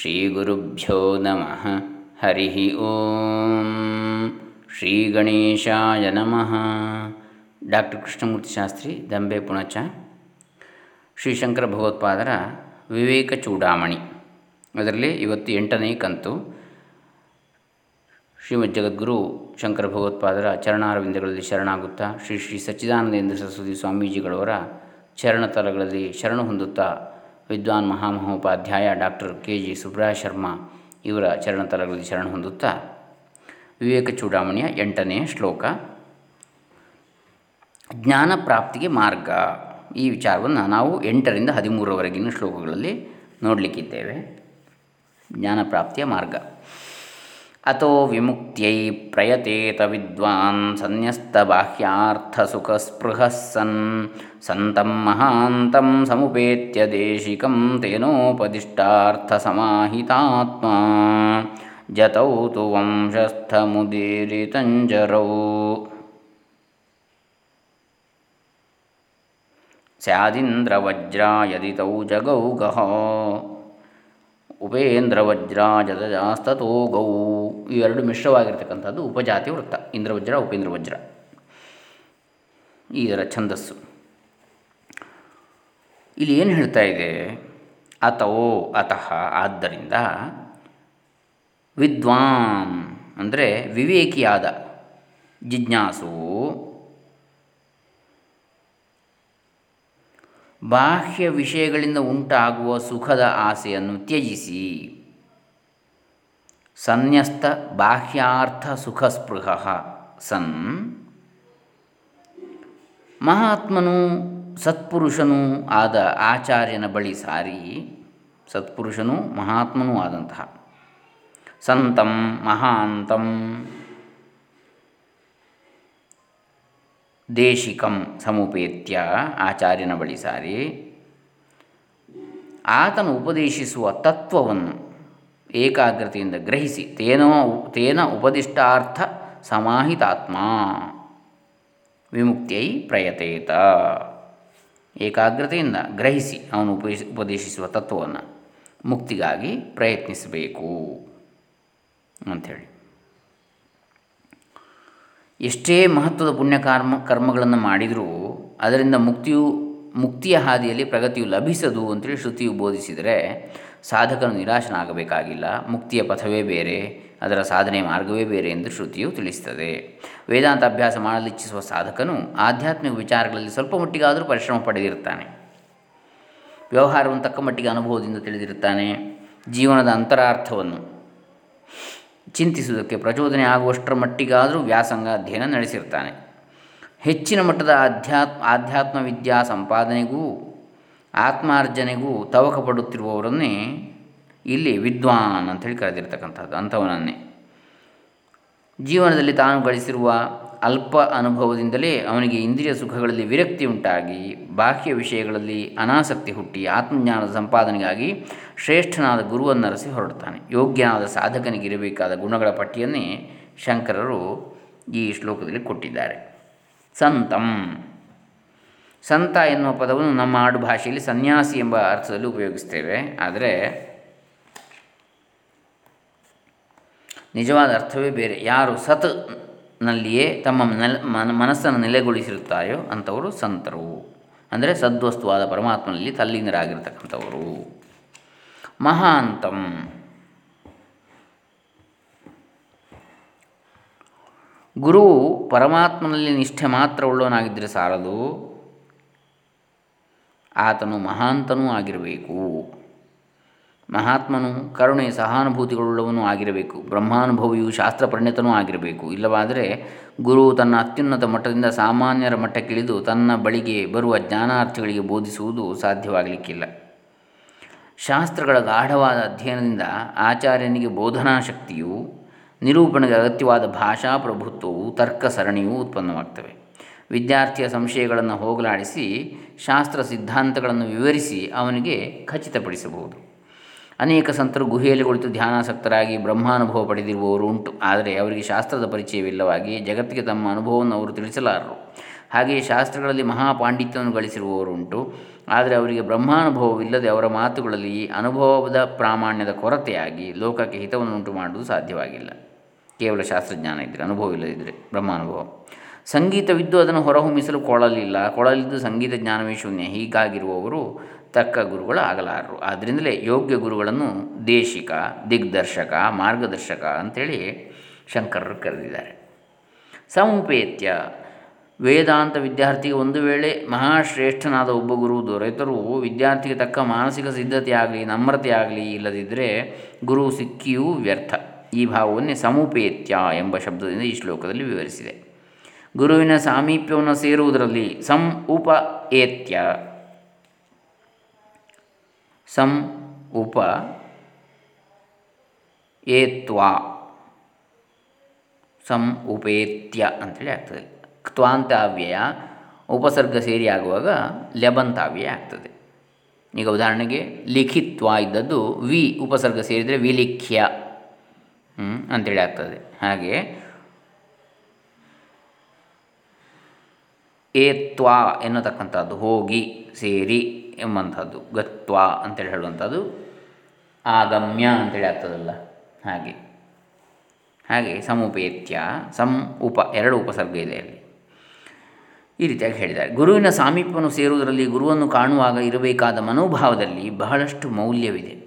ಶ್ರೀಗುರುಭ್ಯೋ ನಮಃ ಹರಿ ಓಂ ಶ್ರೀ ಗಣೇಶಾಯ ನಮಃ ಡಾಕ್ಟರ್ ಕೃಷ್ಣಮೂರ್ತಿ ಶಾಸ್ತ್ರಿ ದಂಬೆ ಪುಣಚ ಶ್ರೀಶಂಕರ ಭಗವತ್ಪಾದರ ವಿವೇಕ ಚೂಡಾಮಣಿ. ಅದರಲ್ಲಿ ಇವತ್ತು ಎಂಟನೇ ಕಂತು. ಶ್ರೀಮದ್ ಜಗದ್ಗುರು ಶಂಕರ ಭಗವತ್ಪಾದರ ಚರಣಾರವಿಂದಗಳಲ್ಲಿ ಶರಣಾಗುತ್ತಾ, ಶ್ರೀ ಶ್ರೀ ಸಚ್ಚಿದಾನಂದೇಂದ್ರ ಸರಸ್ವತಿ ಸ್ವಾಮೀಜಿಗಳವರ ಚರಣತಲಗಳಲ್ಲಿ ಶರಣ ಹೊಂದುತ್ತಾ ವಿದ್ವಾನ್ Mahamahopadhyaya doctor K G Subraya Sharma ಇವರ ಚರಣತಲಗಳಲ್ಲಿ ಶರಣ ಹೊಂದುತ್ತಾ, ವಿವೇಕ ಚೂಡಾಮಣಿಯ ಎಂಟನೆಯ ಶ್ಲೋಕ, ಜ್ಞಾನ ಪ್ರಾಪ್ತಿಗೆ ಮಾರ್ಗ. ಈ ವಿಚಾರವನ್ನು ನಾವು ಎಂಟರಿಂದ ಹದಿಮೂರವರೆಗಿನ ಶ್ಲೋಕಗಳಲ್ಲಿ ನೋಡಲಿಕ್ಕಿದ್ದೇವೆ. ಜ್ಞಾನ ಪ್ರಾಪ್ತಿಯ ಮಾರ್ಗ. अतो विमुक्त्यै प्रयतेत विद्वान् सन्न्यस्तबाह्यार्थसुखः सन् सन्तं महान्तं समुपेत्य देशिकं तेनोपदिष्टार्थसमाहितात्मा। जतौ तु वंशस्थमुदीरितञ्जरौ। स्यादिन्द्रवज्रा यदि जगौ गः। ಉಪೇಂದ್ರ ವಜ್ರ ಜತಜಾಸ್ತೋ ಗೌ ಇವೆರಡು ಮಿಶ್ರವಾಗಿರ್ತಕ್ಕಂಥದ್ದು ಉಪಜಾತಿ ವೃತ್ತ, ಇಂದ್ರವಜ್ರ ಉಪೇಂದ್ರ ವಜ್ರ ಇದರ ಛಂದಸ್ಸು. ಇಲ್ಲಿ ಏನು ಹೇಳ್ತಾ ಇದೆ? ಅಥವೋ ಅತಃ ಆದ್ದರಿಂದ ವಿದ್ವಾಂ ಅಂದರೆ ವಿವೇಕಿಯಾದ ಜಿಜ್ಞಾಸು ಬಾಹ್ಯ ವಿಷಯಗಳಿಂದ ಉಂಟಾಗುವ ಸುಖದ ಆಸೆಯನ್ನು ತ್ಯಜಿಸಿ. ಸನ್ಯಸ್ತ ಬಾಹ್ಯಾರ್ಥ ಸುಖಸ್ಪೃಹ ಸನ್. ಮಹಾತ್ಮನು ಸತ್ಪುರುಷನೂ ಆದ ಆಚಾರ್ಯನ ಬಳಿ ಸಾರಿ. ಸತ್ಪುರುಷನೂ ಮಹಾತ್ಮನೂ ಆದಂತಹ. ಸಂತಂ ಮಹಾಂತಂ. ದೇಶಿಕಂ ಸಮುಪೇತ್ಯ ಆಚಾರ್ಯನ ಬಳಿ ಸಾರಿ, ಆತನು ಉಪದೇಶಿಸುವ ತತ್ವವನ್ನು ಏಕಾಗ್ರತೆಯಿಂದ ಗ್ರಹಿಸಿ, ತೇನೋ ತೇನ ಉಪದಿಷ್ಟಾರ್ಥ ಸಮಾಹಿತಾತ್ಮ ವಿಮುಕ್ತಿಯೈ ಪ್ರಯತೇತ. ಏಕಾಗ್ರತೆಯಿಂದ ಗ್ರಹಿಸಿ ಅವನು ಉಪದೇಶ ಉಪದೇಶಿಸುವ ತತ್ವವನ್ನು ಮುಕ್ತಿಗಾಗಿ ಪ್ರಯತ್ನಿಸಬೇಕು ಅಂಥೇಳಿ. ಎಷ್ಟೇ ಮಹತ್ವದ ಪುಣ್ಯಕರ್ಮ, ಕರ್ಮಗಳನ್ನು ಮಾಡಿದರೂ ಅದರಿಂದ ಮುಕ್ತಿಯು, ಮುಕ್ತಿಯ ಹಾದಿಯಲ್ಲಿ ಪ್ರಗತಿಯು ಲಭಿಸದು ಅಂತೇಳಿ ಶ್ರುತಿಯು ಬೋಧಿಸಿದರೆ ಸಾಧಕನು ನಿರಾಶನಾಗಬೇಕಾಗಿಲ್ಲ. ಮುಕ್ತಿಯ ಪಥವೇ ಬೇರೆ, ಅದರ ಸಾಧನೆ ಮಾರ್ಗವೇ ಬೇರೆ ಎಂದು ಶ್ರುತಿಯು ತಿಳಿಸುತ್ತದೆ ವೇದಾಂತ ಅಭ್ಯಾಸ ಮಾಡಲಿಚ್ಛಿಸುವ ಸಾಧಕನು ಆಧ್ಯಾತ್ಮಿಕ ವಿಚಾರಗಳಲ್ಲಿ ಸ್ವಲ್ಪ ಮಟ್ಟಿಗಾದರೂ ಪರಿಶ್ರಮ ಪಡೆದಿರುತ್ತಾನೆ. ವ್ಯವಹಾರವನ್ನು ತಕ್ಕ ಮಟ್ಟಿಗೆ ಅನುಭವದಿಂದ ತಿಳಿದಿರುತ್ತಾನೆ. ಜೀವನದ ಅಂತರಾರ್ಥವನ್ನು ಚಿಂತಿಸುವುದಕ್ಕೆ ಪ್ರಚೋದನೆ ಆಗುವಷ್ಟರ ಮಟ್ಟಿಗಾದರೂ ವ್ಯಾಸಂಗ ಅಧ್ಯಯನ ನಡೆಸಿರ್ತಾನೆ. ಹೆಚ್ಚಿನ ಮಟ್ಟದ ಅಧ್ಯಾತ್ಮ ಆಧ್ಯಾತ್ಮ ವಿದ್ಯಾ ಸಂಪಾದನೆಗೂ, ಆತ್ಮಾರ್ಜನೆಗೂ ತವಕ ಪಡುತ್ತಿರುವವರನ್ನೇ ಇಲ್ಲಿ ವಿದ್ವಾನ್ ಅಂತೇಳಿ ಕರೆದಿರ್ತಕ್ಕಂಥದ್ದು ಅಂಥವನನ್ನೇ ಜೀವನದಲ್ಲಿ ತಾನು ಗಳಿಸಿರುವ ಅಲ್ಪ ಅನುಭವದಿಂದಲೇ ಅವನಿಗೆ ಇಂದ್ರಿಯ ಸುಖಗಳಲ್ಲಿ ವಿರಕ್ತಿ ಉಂಟಾಗಿ, ಬಾಹ್ಯ ವಿಷಯಗಳಲ್ಲಿ ಅನಾಸಕ್ತಿ ಹುಟ್ಟಿ ಆತ್ಮಜ್ಞಾನದ ಸಂಪಾದನೆಗಾಗಿ ಶ್ರೇಷ್ಠನಾದ ಗುರುವನ್ನರಸಿ ಹೊರಡ್ತಾನೆ ಯೋಗ್ಯನಾದ ಸಾಧಕನಿಗಿರಬೇಕಾದ ಗುಣಗಳ ಪಟ್ಟಿಯನ್ನೇ ಶಂಕರರು ಈ ಶ್ಲೋಕದಲ್ಲಿ ಕೊಟ್ಟಿದ್ದಾರೆ. ಸಂತಂ. ಸಂತ ಎನ್ನುವ ಪದವನ್ನು ನಮ್ಮ ಆಡು ಭಾಷೆಯಲ್ಲಿ ಸನ್ಯಾಸಿ ಎಂಬ ಅರ್ಥದಲ್ಲಿ ಉಪಯೋಗಿಸ್ತೇವೆ. ಆದರೆ ನಿಜವಾದ ಅರ್ಥವೇ ಬೇರೆ. ಯಾರು ಸತ್ ನಲ್ಲಿಯೇ ತಮ್ಮ ನೆಲ ಮನಸ್ಸನ್ನು ನೆಲೆಗೊಳಿಸಿರುತ್ತಾಯೋ ಅಂಥವರು ಸಂತರು. ಅಂದರೆ ಸದ್ವಸ್ತುವಾದ ಪರಮಾತ್ಮನಲ್ಲಿ ತಲ್ಲೀನರಾಗಿರ್ತಕ್ಕಂಥವರು. ಮಹಾಂತಂ. ಗುರು ಪರಮಾತ್ಮನಲ್ಲಿ ನಿಷ್ಠೆ ಮಾತ್ರ ಉಳ್ಳವನಾಗಿದ್ದರೆ ಸಾರದು ಆತನು ಮಹಾಂತನೂ ಆಗಿರಬೇಕು. ಮಹಾತ್ಮನು ಕರುಣೆ ಸಹಾನುಭೂತಿಗಳುಳ್ಳವನು ಆಗಿರಬೇಕು. ಬ್ರಹ್ಮಾನುಭವಿಯು ಶಾಸ್ತ್ರ ಪರಿಣಿತನೂ ಆಗಿರಬೇಕು. ಇಲ್ಲವಾದರೆ ಗುರು ತನ್ನ ಅತ್ಯುನ್ನತ ಮಟ್ಟದಿಂದ ಸಾಮಾನ್ಯರ ಮಟ್ಟಕ್ಕಿಳಿದು ತನ್ನ ಬಳಿಗೆ ಬರುವ ಜ್ಞಾನಾರ್ಥಿಗಳಿಗೆ ಬೋಧಿಸುವುದು ಸಾಧ್ಯವಾಗಲಿಕ್ಕಿಲ್ಲ. ಶಾಸ್ತ್ರಗಳ ಗಾಢವಾದ ಅಧ್ಯಯನದಿಂದ ಆಚಾರ್ಯನಿಗೆ ಬೋಧನಾ ಶಕ್ತಿಯು ನಿರೂಪಣೆಗೆ ಅಗತ್ಯವಾದ ಭಾಷಾ ಪ್ರಭುತ್ವವು ತರ್ಕ ಸರಣಿಯೂ ಉತ್ಪನ್ನವಾಗ್ತವೆ. ವಿದ್ಯಾರ್ಥಿಯ ಸಂಶಯಗಳನ್ನು ಹೋಗಲಾಡಿಸಿ ಶಾಸ್ತ್ರ ಸಿದ್ಧಾಂತಗಳನ್ನು ವಿವರಿಸಿ ಅವನಿಗೆ ಖಚಿತಪಡಿಸಬಹುದು. ಅನೇಕ ಸಂತರು ಗುಹೆಯಲ್ಲಿ ಕುಳಿತು ಧ್ಯಾನಾಸಕ್ತರಾಗಿ ಬ್ರಹ್ಮಾನುಭವ ಪಡೆದಿರುವವರು ಉಂಟು. ಆದರೆ ಅವರಿಗೆ ಶಾಸ್ತ್ರದ ಪರಿಚಯವಿಲ್ಲವಾಗಿ ಜಗತ್ತಿಗೆ ತಮ್ಮ ಅನುಭವವನ್ನು ಅವರು ತಿಳಿಸಲಾರರು. ಹಾಗೆಯೇ ಶಾಸ್ತ್ರಗಳಲ್ಲಿ ಮಹಾಪಾಂಡಿತ್ಯವನ್ನು ಗಳಿಸಿರುವವರುಂಟು ಆದರೆ ಅವರಿಗೆ ಬ್ರಹ್ಮಾನುಭವವಿಲ್ಲದೆ ಅವರ ಮಾತುಗಳಲ್ಲಿ ಅನುಭವದ ಪ್ರಾಮಾಣ್ಯದ ಕೊರತೆಯಾಗಿ ಲೋಕಕ್ಕೆ ಹಿತವನ್ನು ಉಂಟು ಮಾಡುವುದು ಸಾಧ್ಯವಾಗಿಲ್ಲ. ಕೇವಲ ಶಾಸ್ತ್ರಜ್ಞಾನ ಇದ್ದರೆ ಅನುಭವವಿಲ್ಲದಿದ್ದರೆ ಬ್ರಹ್ಮಾನುಭವ. ಸಂಗೀತವಿದ್ದು ಅದನ್ನು ಹೊರಹೊಮ್ಮಿಸಲು ಕೊಳಲಿಲ್ಲ. ಕೊಳಲಿದ್ದು ಸಂಗೀತ ಜ್ಞಾನವೇ ಶೂನ್ಯ. ಹೀಗಾಗಿರುವವರು ತಕ್ಕ ಗುರುಗಳು ಆಗಲಾರರು ಆದ್ದರಿಂದಲೇ ಯೋಗ್ಯ ಗುರುಗಳನ್ನು ದೇಶಿಕ, ದಿಗ್ದರ್ಶಕ, ಮಾರ್ಗದರ್ಶಕ ಅಂಥೇಳಿ ಶಂಕರರು ಕರೆದಿದ್ದಾರೆ. ಸಮುಪೇತ್ಯ ವೇದಾಂತ ವಿದ್ಯಾರ್ಥಿಗೆ ಒಂದು ವೇಳೆ ಮಹಾಶ್ರೇಷ್ಠನಾದ ಒಬ್ಬ ಗುರು ದೊರೆತರೂ ವಿದ್ಯಾರ್ಥಿಗೆ ತಕ್ಕ ಮಾನಸಿಕ ಸಿದ್ಧತೆ ಆಗಲಿ, ನಮ್ರತೆ ಆಗಲಿ ಇಲ್ಲದಿದ್ದರೆ ಗುರು ಸಿಕ್ಕಿಯೂ ವ್ಯರ್ಥ. ಈ ಭಾವವನ್ನೇ ಸಮುಪೇತ್ಯ ಎಂಬ ಶಬ್ದದಿಂದ ಈ ಶ್ಲೋಕದಲ್ಲಿ ವಿವರಿಸಿದೆ. ಗುರುವಿನ ಸಾಮೀಪ್ಯವನ್ನು ಸೇರುವುದರಲ್ಲಿ ಸಂ ಉಪ ಏತ್ಯ ಸಂ ಉಪ ಏತ್ವಾ ಸಂ ಉಪೇತ್ಯ ಅಂತೇಳಿ ಆಗ್ತದೆ. ಕ್ವಾಂತಾವ್ಯಯ ಉಪಸರ್ಗ ಸೇರಿ ಆಗುವಾಗ ಲೆಬಂತಾವ್ಯಯ ಆಗ್ತದೆ. ಈಗ ಉದಾಹರಣೆಗೆ ಲಿಖಿತ್ವ ಇದ್ದದ್ದು ವಿ ಉಪಸರ್ಗ ಸೇರಿದರೆ ವಿಲಿಖ್ಯ ಅಂತೇಳಿ ಆಗ್ತದೆ. ಹಾಗೆ ಏತ್ವಾ ಎನ್ನತಕ್ಕಂಥದ್ದು ಹೋಗಿ, ಸೇರಿ ಎಂಬಂಥದ್ದು, ಗತ್ವಾ ಅಂತೇಳಿ ಹೇಳುವಂಥದ್ದು, ಆಗಮ್ಯ ಅಂತೇಳಿ ಆಗ್ತದಲ್ಲ, ಹಾಗೆ. ಹಾಗೆ ಸಮುಪೇತ್ಯ, ಸಂ ಉಪ, ಎರಡು ಉಪಸರ್ಗ ಇದೆ ಅಲ್ಲಿ. ಈ ರೀತಿಯಾಗಿ ಹೇಳಿದ್ದಾರೆ. ಗುರುವಿನ ಸಾಮೀಪ್ಯವನ್ನು ಸೇರುವುದರಲ್ಲಿ ಗುರುವನ್ನು ಕಾಣುವಾಗ ಇರಬೇಕಾದ ಮನೋಭಾವದಲ್ಲಿ ಬಹಳಷ್ಟು ಮೌಲ್ಯವಿದೆ.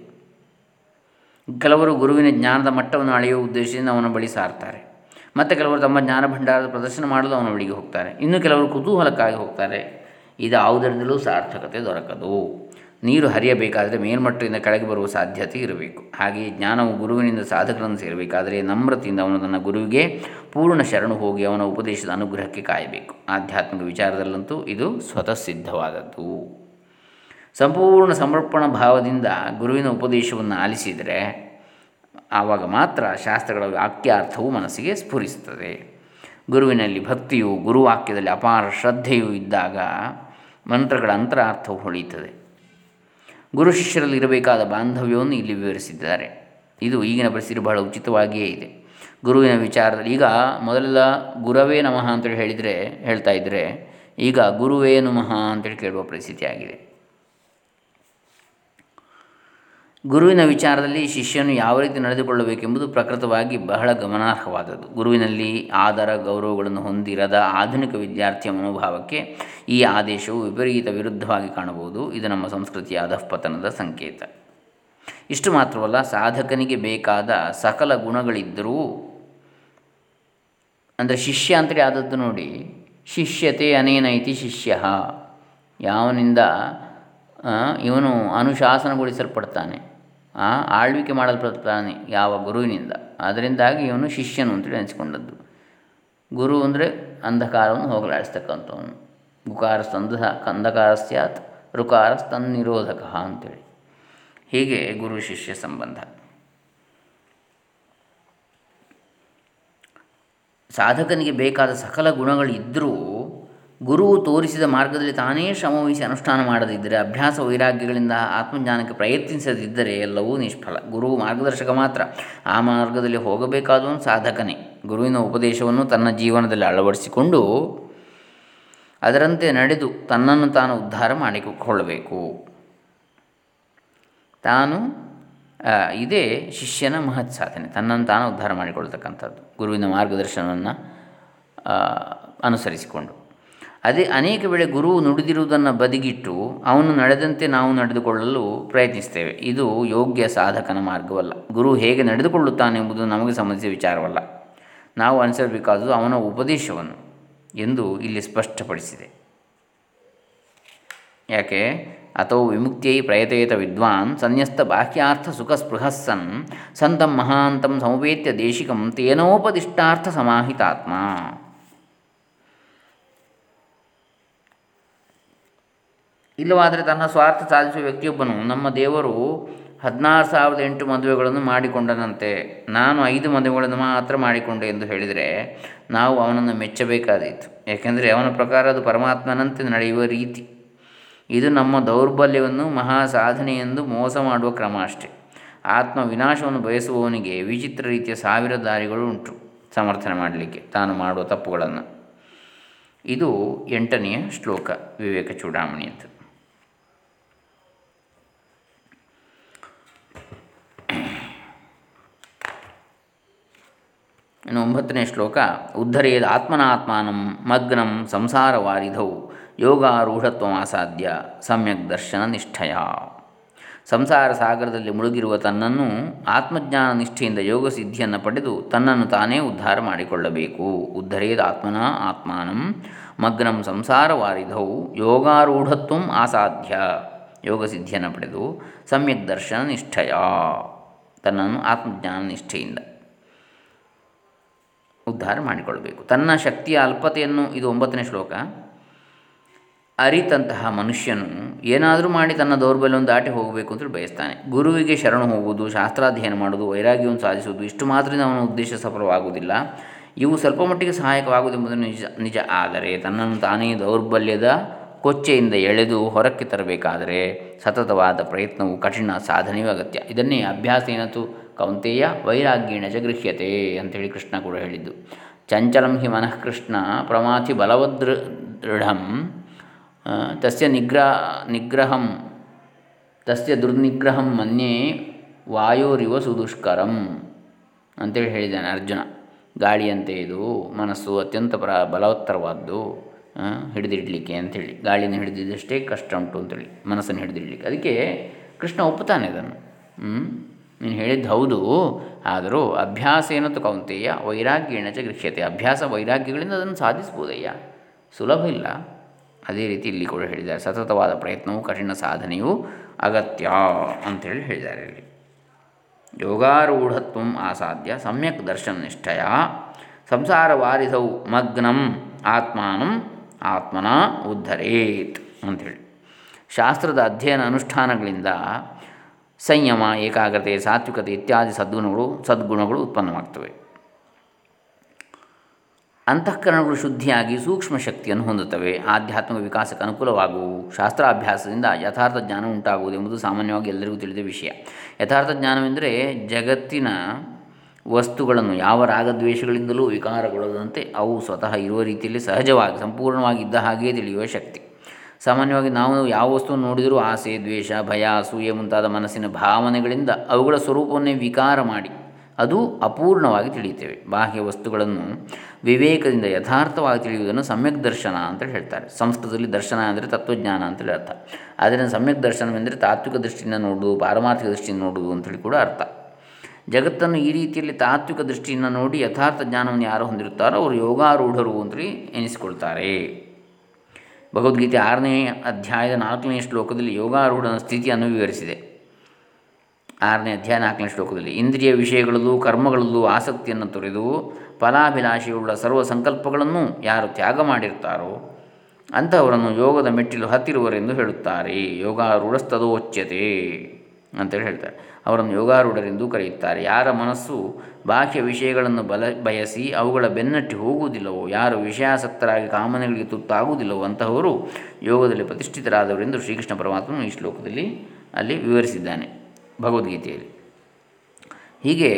ಕೆಲವರು ಗುರುವಿನ ಜ್ಞಾನದ ಮಟ್ಟವನ್ನು ಅಳೆಯುವ ಉದ್ದೇಶದಿಂದ ಅವನ ಬಳಿ ಸಾರ್ತಾರೆ. ಮತ್ತು ಕೆಲವರು ತಮ್ಮ ಜ್ಞಾನ ಭಂಡಾರದ ಪ್ರದರ್ಶನ ಮಾಡಲು ಅವನ ಬಳಿಗೆ ಹೋಗ್ತಾರೆ. ಇನ್ನು ಕೆಲವರು ಕುತೂಹಲಕ್ಕಾಗಿ ಹೋಗ್ತಾರೆ. ಇದು ಯಾವುದರಿಂದಲೂ ಸಾರ್ಥಕತೆ ದೊರಕದು. ನೀರು ಹರಿಯಬೇಕಾದರೆ ಮೇಲ್ಮಟ್ಟದಿಂದ ಕೆಳಗೆ ಬರುವ ಸಾಧ್ಯತೆ ಇರಬೇಕು. ಹಾಗೆಯೇ ಜ್ಞಾನವು ಗುರುವಿನಿಂದ ಸಾಧಕರನ್ನು ಸೇರಬೇಕಾದರೆ ನಮ್ರತೆಯಿಂದ ಅವನು ತನ್ನ ಗುರುವಿಗೆ ಪೂರ್ಣ ಶರಣು ಹೋಗಿ ಅವನ ಉಪದೇಶದ ಅನುಗ್ರಹಕ್ಕೆ ಕಾಯಬೇಕು. ಆಧ್ಯಾತ್ಮಿಕ ವಿಚಾರದಲ್ಲಂತೂ ಇದು ಸ್ವತಃ ಸಿದ್ಧವಾದದ್ದು. ಸಂಪೂರ್ಣ ಸಮರ್ಪಣ ಭಾವದಿಂದ ಗುರುವಿನ ಉಪದೇಶವನ್ನು ಆಲಿಸಿದರೆ ಆವಾಗ ಮಾತ್ರ ಶಾಸ್ತ್ರಗಳ ವಾಕ್ಯಾರ್ಥವು ಮನಸ್ಸಿಗೆ ಸ್ಫುರಿಸುತ್ತದೆ. ಗುರುವಿನಲ್ಲಿ ಭಕ್ತಿಯು, ಗುರುವಾಕ್ಯದಲ್ಲಿ ಅಪಾರ ಶ್ರದ್ಧೆಯೂ ಇದ್ದಾಗ ಮಂತ್ರಗಳ ಅಂತರ ಅರ್ಥವು ಹೊಳೆಯುತ್ತದೆ. ಗುರು ಶಿಷ್ಯರಲ್ಲಿ ಇರಬೇಕಾದ ಬಾಂಧವ್ಯವನ್ನು ಇಲ್ಲಿ ವಿವರಿಸಿದ್ದಾರೆ. ಇದು ಈಗಿನ ಪರಿಸ್ಥಿತಿ ಬಹಳ ಉಚಿತವಾಗಿಯೇ ಇದೆ. ಗುರುವಿನ ವಿಚಾರದಲ್ಲಿ ಈಗ ಮೊದಲೆಲ್ಲ ಗುರವೇ ನಮಃ ಅಂತೇಳಿ ಹೇಳಿದರೆ, ಹೇಳ್ತಾ ಇದ್ದರೆ ಈಗ ಗುರುವೇ ನಮಃ ಅಂತೇಳಿ ಕೇಳುವ ಪರಿಸ್ಥಿತಿ ಆಗಿದೆ. ಗುರುವಿನ ವಿಚಾರದಲ್ಲಿ ಶಿಷ್ಯನು ಯಾವ ರೀತಿ ನಡೆದುಕೊಳ್ಳಬೇಕೆಂಬುದು ಪ್ರಕೃತವಾಗಿ ಬಹಳ ಗಮನಾರ್ಹವಾದದ್ದು. ಗುರುವಿನಲ್ಲಿ ಆದರ, ಗೌರವಗಳನ್ನು ಹೊಂದಿರದ ಆಧುನಿಕ ವಿದ್ಯಾರ್ಥಿಯ ಮನೋಭಾವಕ್ಕೆ ಈ ಆದೇಶವು ವಿಪರೀತ ವಿರುದ್ಧವಾಗಿ ಕಾಣಬಹುದು. ಇದು ನಮ್ಮ ಸಂಸ್ಕೃತಿಯ ಅಧಃಪತನದ ಸಂಕೇತ. ಇಷ್ಟು ಮಾತ್ರವಲ್ಲ, ಸಾಧಕನಿಗೆ ಬೇಕಾದ ಸಕಲ ಗುಣಗಳಿದ್ದರೂ, ಅಂದರೆ ಶಿಷ್ಯ ಅಂತೇಳಿ ಆದದ್ದು ನೋಡಿ, ಶಿಷ್ಯತೆ ಅನೇನೈತಿ ಶಿಷ್ಯ? ಯಾವನಿಂದ ಇವನು ಅನುಶಾಸನಗೊಳಿಸಲ್ಪಡ್ತಾನೆ. ಆಳ್ವಿಕೆ ಮಾಡಲ್ಪಡ್ತಾನೆ ಯಾವ ಗುರುವಿನಿಂದ. ಅದರಿಂದಾಗಿ ಇವನು ಶಿಷ್ಯನು ಅಂತೇಳಿ ಅನಿಸಿಕೊಂಡದ್ದು. ಗುರು ಅಂದರೆ ಅಂಧಕಾರವನ್ನು ಹೋಗಲಾಡಿಸ್ತಕ್ಕಂಥವನು. ಗುಕಾರಸ್ತಂಧ ಅಂಧಕಾರ ಸ್ಯಾತ್, ಋಕಾರಸ್ತನ್ನಿರೋಧಕ ಅಂತೇಳಿ. ಹೀಗೆ ಗುರು ಶಿಷ್ಯ ಸಂಬಂಧ. ಸಾಧಕನಿಗೆ ಬೇಕಾದ ಸಕಲ ಗುಣಗಳಿದ್ದರೂ ಗುರುವು ತೋರಿಸಿದ ಮಾರ್ಗದಲ್ಲಿ ತಾನೇ ಶ್ರಮವಹಿಸಿ ಅನುಷ್ಠಾನ ಮಾಡದಿದ್ದರೆ, ಅಭ್ಯಾಸ ವೈರಾಗ್ಯಗಳಿಂದ ಆತ್ಮಜ್ಞಾನಕ್ಕೆ ಪ್ರಯತ್ನಿಸದಿದ್ದರೆ ಎಲ್ಲವೂ ನಿಷ್ಫಲ. ಗುರು ಮಾರ್ಗದರ್ಶಕ ಮಾತ್ರ. ಆ ಮಾರ್ಗದಲ್ಲಿ ಹೋಗಬೇಕಾದವನು ಸಾಧಕನೇ. ಗುರುವಿನ ಉಪದೇಶವನ್ನು ತನ್ನ ಜೀವನದಲ್ಲಿ ಅಳವಡಿಸಿಕೊಂಡು ಅದರಂತೆ ನಡೆದು ತನ್ನನ್ನು ತಾನು ಉದ್ಧಾರ ಮಾಡಿಕೊಳ್ಳಬೇಕು. ತಾನು ಇದೇ ಶಿಷ್ಯನ ಮಹತ್ ಸಾಧನೆ. ತನ್ನನ್ನು ತಾನು ಉದ್ಧಾರ ಮಾಡಿಕೊಳ್ತಕ್ಕಂಥದ್ದು ಗುರುವಿನ ಮಾರ್ಗದರ್ಶನವನ್ನು ಅನುಸರಿಸಿಕೊಂಡು. ಅದೇ ಅನೇಕ ವೇಳೆ ಗುರು ನುಡಿದಿರುವುದನ್ನು ಬದಿಗಿಟ್ಟು ಅವನು ನಡೆದಂತೆ ನಾವು ನಡೆದುಕೊಳ್ಳಲು ಪ್ರಯತ್ನಿಸ್ತೇವೆ. ಇದು ಯೋಗ್ಯ ಸಾಧಕನ ಮಾರ್ಗವಲ್ಲ. ಗುರು ಹೇಗೆ ನಡೆದುಕೊಳ್ಳುತ್ತಾನೆ ಎಂಬುದು ನಮಗೆ ಸಂಬಂಧಿಸಿದ ವಿಚಾರವಲ್ಲ. ನಾವು ಅನುಸರಿಸಬೇಕಾದುದು ಅವನ ಉಪದೇಶವನ್ನು ಎಂದು ಇಲ್ಲಿ ಸ್ಪಷ್ಟಪಡಿಸಿದೆ. ಯಾಕೆ? ಅಥವಾ ವಿಮುಕ್ತಿಯೈ ಪ್ರಯತೇತ ವಿದ್ವಾನ್ ಸನ್ಯಸ್ತ ಬಾಹ್ಯಾರ್ಥ ಸುಖ ಸ್ಪೃಹಸ್ಸನ್ ಸಂತಂ ಮಹಾಂತಂ ಸಮವೇತ್ಯ ದೇಶಿಕಂ ತೇನೋಪದಿಷ್ಟಾರ್ಥ ಸಮಾಹಿತಾತ್ಮ. ಇಲ್ಲವಾದರೆ ತನ್ನ ಸ್ವಾರ್ಥ ಸಾಧಿಸುವ ವ್ಯಕ್ತಿಯೊಬ್ಬನು ನಮ್ಮ ದೇವರು ಹದಿನಾರು ಸಾವಿರದ ಎಂಟು ಮದುವೆಗಳನ್ನು ಮಾಡಿಕೊಂಡನಂತೆ. ನಾನು ಐದು ಮದುವೆಗಳನ್ನು ಮಾತ್ರ ಮಾಡಿಕೊಂಡೆ ಎಂದು ಹೇಳಿದರೆ ನಾವು ಅವನನ್ನು ಮೆಚ್ಚಬೇಕಾದೀತು. ಏಕೆಂದರೆ ಅವನ ಪ್ರಕಾರ ಅದು ಪರಮಾತ್ಮನಂತೆ ನಡೆಯುವ ರೀತಿ. ಇದು ನಮ್ಮ ದೌರ್ಬಲ್ಯವನ್ನು, ಮಹಾ ಸಾಧನೆ ಎಂದು ಮೋಸ ಮಾಡುವ ಕ್ರಮ ಅಷ್ಟೆ. ಆತ್ಮ ವಿನಾಶವನ್ನು ಬಯಸುವವನಿಗೆ ವಿಚಿತ್ರ ರೀತಿಯ ಸಾವಿರ ದಾರಿಗಳು ಉಂಟು ಸಮರ್ಥನೆ ಮಾಡಲಿಕ್ಕೆ. ತಾನು ಮಾಡುವ ತಪ್ಪುಗಳನ್ನು. ಇದು ಎಂಟನೆಯ ಶ್ಲೋಕ, ವಿವೇಕ ಚೂಡಾಮಣಿ ಅಂತ ಇನ್ನು ಒಂಬತ್ತನೇ ಶ್ಲೋಕ, ಉದ್ಧರೇದ ಆತ್ಮನಾತ್ಮಾನಂ ಮಗ್ನಂ ಸಂಸಾರ ವಾರಿಧೌ ಯೋಗಾರೂಢತ್ವಮಾಸಾಧ್ಯ ಸಮ್ಯಕ್ ದರ್ಶನ ನಿಷ್ಠಯ. ಸಂಸಾರ ಸಾಗರದಲ್ಲಿ ಮುಳುಗಿರುವ ತನ್ನನ್ನು ಆತ್ಮಜ್ಞಾನ ನಿಷ್ಠೆಯಿಂದ ಯೋಗ ಸಿದ್ಧಿಯನ್ನು ಪಡೆದು ತನ್ನನ್ನು ತಾನೇ ಉದ್ಧಾರ ಮಾಡಿಕೊಳ್ಳಬೇಕು. ಉದ್ಧರೇದ ಆತ್ಮನ ಆತ್ಮಾನಂ ಮಗ್ನಂ ಸಂಸಾರ ವಾರಿಧೌ ಯೋಗಾರೂಢತ್ವ ಆಸಾಧ್ಯ ಯೋಗ ಸಿದ್ಧಿಯನ್ನು ಪಡೆದು ಸಮ್ಯಕ್ ದರ್ಶನ ನಿಷ್ಠಯ. ತನ್ನನ್ನು ಆತ್ಮಜ್ಞಾನ ನಿಷ್ಠೆಯಿಂದ. ಉದ್ಧಾರ ಮಾಡಿಕೊಳ್ಳಬೇಕು ತನ್ನ ಶಕ್ತಿಯ ಅಲ್ಪತೆಯನ್ನು, ಇದು ಒಂಬತ್ತನೇ ಶ್ಲೋಕ, ಅರಿತಂತಹ ಮನುಷ್ಯನು ಏನಾದರೂ ಮಾಡಿ ತನ್ನ ದೌರ್ಬಲ್ಯವನ್ನು ದಾಟಿ ಹೋಗಬೇಕು ಅಂತೇಳಿ ಬಯಸ್ತಾನೆ. ಗುರುವಿಗೆ ಶರಣು ಹೋಗುವುದು, ಶಾಸ್ತ್ರಾಧ್ಯಯನ ಮಾಡುವುದು, ವೈರಾಗ್ಯವನ್ನು ಸಾಧಿಸುವುದು, ಇಷ್ಟು ಮಾತ್ರದಿಂದ ಅವನ ಉದ್ದೇಶ ಸಫಲವಾಗುವುದಿಲ್ಲ. ಇವು ಸ್ವಲ್ಪ ಮಟ್ಟಿಗೆ ಸಹಾಯಕವಾಗುವುದೆಂಬುದು ನಿಜ ನಿಜ. ಆದರೆ ತನ್ನನ್ನು ತಾನೇ ದೌರ್ಬಲ್ಯದ ಕೊಚ್ಚೆಯಿಂದ ಎಳೆದು ಹೊರಕ್ಕೆ ತರಬೇಕಾದರೆ ಸತತವಾದ ಪ್ರಯತ್ನವು ಕಠಿಣ ಸಾಧನೆಯೂ ಅಗತ್ಯ. ಇದನ್ನೇ ಅಭ್ಯಾಸ ಏನತು ಕೌಂತೆಯ ವೈರಾಗ್ಯೇಣ ಚ ಗೃಹ್ಯತೆ ಅಂಥೇಳಿ ಕೃಷ್ಣ ಕೂಡ ಹೇಳಿದ್ದು. ಚಂಚಲಂ ಹಿ ಮನಃ ಕೃಷ್ಣ ಪ್ರಮಾಥಿ ಬಲವದೃ ದೃಢಂ ತಸ್ಯ ನಿಗ್ರಹ, ನಿಗ್ರಹಂ, ತಸ್ಯ ದುರ್ನಿಗ್ರಹಂ ಮನ್ಯೇ ವಾಯೋರಿವ ಸುದುಷ್ಕರಂ ಅಂತೇಳಿ ಹೇಳಿದ್ದಾನೆ ಅರ್ಜುನ. ಗಾಳಿಯಂತೆ ಇದು ಮನಸ್ಸು ಅತ್ಯಂತ ಪ್ರ, ಬಲವತ್ತರವಾದ್ದು ಹಿಡಿದಿಡಲಿಕ್ಕೆ ಅಂಥೇಳಿ ಗಾಳಿಯನ್ನು ಹಿಡಿದಿದ್ದಷ್ಟೇ ಕಷ್ಟ ಉಂಟು ಅಂತೇಳಿ ಮನಸ್ಸನ್ನು ಹಿಡಿದಿಡಲಿಕ್ಕೆ. ಅದಕ್ಕೆ ಕೃಷ್ಣ ಒಪ್ಪುತ್ತಾನೆ ಅದನ್ನು. ನೀನು ಹೇಳಿದ್ದು ಹೌದು, ಆದರೂ ಅಭ್ಯಾಸ ಏನಂತ ಕೌಂತೆಯ, ವೈರಾಗ್ಯೇಣ ಚ ಗೃಹ್ಯತೆ. ಅಭ್ಯಾಸ ವೈರಾಗ್ಯಗಳಿಂದ ಅದನ್ನು ಸಾಧಿಸ್ಬೋದಯ್ಯ ಸುಲಭ ಇಲ್ಲ. ಅದೇ ರೀತಿ ಇಲ್ಲಿ ಕೂಡ ಹೇಳಿದ್ದಾರೆ, ಸತತವಾದ ಪ್ರಯತ್ನವು, ಕಠಿಣ ಸಾಧನೆಯು ಅಗತ್ಯ ಅಂತೇಳಿ ಹೇಳಿದ್ದಾರೆ ಇಲ್ಲಿ. ಯೋಗಾರೂಢತ್ವ ಆಸಾಧ್ಯ ಸಮ್ಯಕ್ ದರ್ಶನ ನಿಷ್ಠೆಯ. ಸಂಸಾರ ವಾರಿಸೌ ಮಗ್ನಂ ಆತ್ಮಾನಂ ಆತ್ಮನ ಉದ್ಧರೇತ್ ಅಂಥೇಳಿ ಶಾಸ್ತ್ರದ ಅಧ್ಯಯನ ಅನುಷ್ಠಾನಗಳಿಂದ ಸಂಯಮ, ಏಕಾಗ್ರತೆ, ಸಾತ್ವಿಕತೆ ಇತ್ಯಾದಿ ಸದ್ಗುಣಗಳು ಸದ್ಗುಣಗಳು ಉತ್ಪನ್ನವಾಗ್ತವೆ. ಅಂತಃಕರಣಗಳು ಶುದ್ಧಿಯಾಗಿ ಸೂಕ್ಷ್ಮ ಶಕ್ತಿಯನ್ನು ಹೊಂದುತ್ತವೆ. ಆಧ್ಯಾತ್ಮಿಕ ವಿಕಾಸಕ್ಕೆ ಅನುಕೂಲವಾಗುವು. ಶಾಸ್ತ್ರಾಭ್ಯಾಸದಿಂದ ಯಥಾರ್ಥ ಜ್ಞಾನ ಉಂಟಾಗುವುದು ಎಂಬುದು ಸಾಮಾನ್ಯವಾಗಿ ಎಲ್ಲರಿಗೂ ತಿಳಿದ ವಿಷಯ. ಯಥಾರ್ಥ ಜ್ಞಾನವೆಂದರೆ ಜಗತ್ತಿನ ವಸ್ತುಗಳನ್ನು ಯಾವ ರಾಗದ್ವೇಷಗಳಿಂದಲೂ ವಿಕಾರಗೊಳ್ಳದಂತೆ ಅವು ಸ್ವತಃ ಇರುವ ರೀತಿಯಲ್ಲಿ ಸಹಜವಾಗಿ, ಸಂಪೂರ್ಣವಾಗಿ ಇದ್ದ ಹಾಗೆಯೇ ತಿಳಿಯುವ ಶಕ್ತಿ. ಸಾಮಾನ್ಯವಾಗಿ ನಾವು ಯಾವ ವಸ್ತು ನೋಡಿದರೂ ಆಸೆ, ದ್ವೇಷ, ಭಯ, ಅಸೂಯೆ ಮುಂತಾದ ಮನಸ್ಸಿನ ಭಾವನೆಗಳಿಂದ ಅವುಗಳ ಸ್ವರೂಪವನ್ನೇ ವಿಕಾರ ಮಾಡಿ ಅದು ಅಪೂರ್ಣವಾಗಿ ತಿಳಿಯುತ್ತೇವೆ. ಬಾಹ್ಯ ವಸ್ತುಗಳನ್ನು ವಿವೇಕದಿಂದ ಯಥಾರ್ಥವಾಗಿ ತಿಳಿಯುವುದನ್ನು ಸಮ್ಯಕ್ ದರ್ಶನ ಅಂತೇಳಿ ಹೇಳ್ತಾರೆ. ಸಂಸ್ಕೃತದಲ್ಲಿ ದರ್ಶನ ಅಂದರೆ ತತ್ವಜ್ಞಾನ ಅಂತೇಳಿ ಅರ್ಥ. ಆದರೆ ಸಮ್ಯಕ್ ದರ್ಶನವೆಂದರೆ ತಾತ್ವಿಕ ದೃಷ್ಟಿಯಿಂದ ನೋಡುವುದು ಪಾರಮಾರ್ಥಿಕ ದೃಷ್ಟಿಯಿಂದ ನೋಡುವುದು ಅಂತೇಳಿ ಕೂಡ ಅರ್ಥ. ಜಗತ್ತನ್ನು ಈ ರೀತಿಯಲ್ಲಿ ತಾತ್ವಿಕ ದೃಷ್ಟಿಯಿಂದ ನೋಡಿ ಯಥಾರ್ಥ ಜ್ಞಾನವನ್ನು ಯಾರು ಹೊಂದಿರುತ್ತಾರೋ ಅವರು ಯೋಗಾರೂಢರು ಅಂತೇಳಿ ಎನಿಸಿಕೊಳ್ತಾರೆ. ಭಗವದ್ಗೀತೆ ಆರನೇ ಅಧ್ಯಾಯದ ನಾಲ್ಕನೇ ಶ್ಲೋಕದಲ್ಲಿ ಯೋಗಾರೂಢನ ಸ್ಥಿತಿಯನ್ನು ವಿವರಿಸಿದೆ. ಆರನೇ ಅಧ್ಯಾಯ ನಾಲ್ಕನೇ ಶ್ಲೋಕದಲ್ಲಿ, ಇಂದ್ರಿಯ ವಿಷಯಗಳಲ್ಲೂ ಕರ್ಮಗಳಲ್ಲೂ ಆಸಕ್ತಿಯನ್ನು ತೊರೆದು ಫಲಾಭಿಲಾಷೆಯುಳ್ಳ ಸರ್ವ ಸಂಕಲ್ಪಗಳನ್ನು ಯಾರು ತ್ಯಾಗ ಮಾಡಿರ್ತಾರೋ ಅಂಥವರನ್ನು ಯೋಗದ ಮೆಟ್ಟಿಲು ಹತ್ತಿರುವರೆಂದು ಹೇಳುತ್ತಾರೆ. ಯೋಗಾರೂಢಸ್ತದೋಚ್ಯತೆ ಅಂತೇಳಿ ಹೇಳ್ತಾರೆ. ಅವರನ್ನು ಯೋಗಾರೂಢರೆಂದು ಕರೆಯುತ್ತಾರೆ. ಯಾರ ಮನಸ್ಸು ಬಾಹ್ಯ ವಿಷಯಗಳನ್ನು ಬಲ, ಬಯಸಿ ಅವುಗಳ ಬೆನ್ನಟ್ಟಿ ಹೋಗುವುದಿಲ್ಲವೋ, ಯಾರು ವಿಷಯಾಸಕ್ತರಾಗಿ ಕಾಮನೆಗಳಿಗೆ ತುತ್ತಾಗುವುದಿಲ್ಲವೋ ಅಂತಹವರು ಯೋಗದಲ್ಲಿ ಪ್ರತಿಷ್ಠಿತರಾದವರೆಂದು ಶ್ರೀಕೃಷ್ಣ ಪರಮಾತ್ಮನು ಈ ಶ್ಲೋಕದಲ್ಲಿ ಅಲ್ಲಿ ವಿವರಿಸಿದ್ದಾನೆ ಭಗವದ್ಗೀತೆಯಲ್ಲಿ. ಹೀಗೆ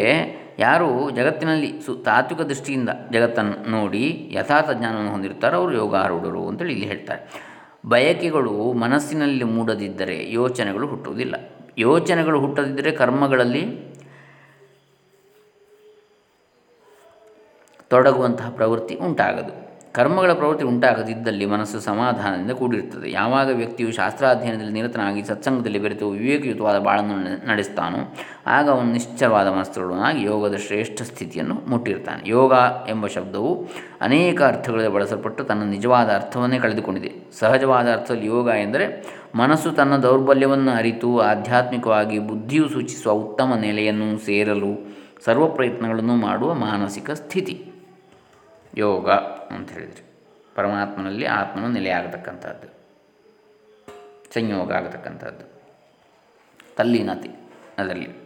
ಯಾರು ಜಗತ್ತಿನಲ್ಲಿ ಸು, ತಾತ್ವಿಕ ದೃಷ್ಟಿಯಿಂದ ಜಗತ್ತನ್ನು ನೋಡಿ ಯಥಾರ್ಥ ಜ್ಞಾನವನ್ನು ಹೊಂದಿರ್ತಾರೋ ಅವರು ಯೋಗಾರೂಢರು ಅಂತೇಳಿ ಇಲ್ಲಿ ಹೇಳ್ತಾರೆ. ಬಯಕೆಗಳು ಮನಸ್ಸಿನಲ್ಲಿ ಮೂಡದಿದ್ದರೆ ಯೋಚನೆಗಳು ಹುಟ್ಟುವುದಿಲ್ಲ. ಯೋಚನೆಗಳು ಹುಟ್ಟದಿದ್ದರೆ ಕರ್ಮಗಳಲ್ಲಿ ತೊಡಗುವಂತಹ ಪ್ರವೃತ್ತಿ ಉಂಟಾಗದು. ಕರ್ಮಗಳ ಪ್ರವೃತ್ತಿ ಉಂಟಾಗದಿದ್ದಲ್ಲಿ ಮನಸ್ಸು ಸಮಾಧಾನದಿಂದ ಕೂಡಿರುತ್ತದೆ. ಯಾವಾಗ ವ್ಯಕ್ತಿಯು ಶಾಸ್ತ್ರಾಧ್ಯಯನದಲ್ಲಿ ನಿರತನಾಗಿ ಸತ್ಸಂಗದಲ್ಲಿ ಬೆರೆತು ವಿವೇಕಯುತವಾದ ಬಾಳನ್ನು ನಡೆಸ್ತಾನೋ, ಆಗ ಅವನು ನಿಶ್ಚಲವಾದ ಮನಸ್ಸುಗಳನ್ನಾಗಿ ಯೋಗದ ಶ್ರೇಷ್ಠ ಸ್ಥಿತಿಯನ್ನು ಮುಟ್ಟಿರ್ತಾನೆ. ಯೋಗ ಎಂಬ ಶಬ್ದವು ಅನೇಕ ಅರ್ಥಗಳಲ್ಲಿ ಬಳಸಲ್ಪಟ್ಟು ತನ್ನ ನಿಜವಾದ ಅರ್ಥವನ್ನೇ ಕಳೆದುಕೊಂಡಿದೆ. ಸಹಜವಾದ ಅರ್ಥದಲ್ಲಿ ಯೋಗ ಎಂದರೆ ಮನಸ್ಸು ತನ್ನ ದೌರ್ಬಲ್ಯವನ್ನು ಅರಿತು ಆಧ್ಯಾತ್ಮಿಕವಾಗಿ ಬುದ್ಧಿಯು ಸೂಚಿಸುವ ಉತ್ತಮ ನೆಲೆಯನ್ನು ಸೇರಲು, ಸರ್ವ ಪ್ರಯತ್ನಗಳನ್ನು ಮಾಡುವ ಮಾನಸಿಕ ಸ್ಥಿತಿ. ಯೋಗ ಅಂತ ಹೇಳಿದರೆ. ಪರಮಾತ್ಮನಲ್ಲಿ ಆತ್ಮನು ನೆಲೆಯಾಗತಕ್ಕಂಥದ್ದು ಸಂಯೋಗ ಆಗತಕ್ಕಂಥದ್ದು. ತಲ್ಲೀನತೆ ಅದರಲ್ಲಿ.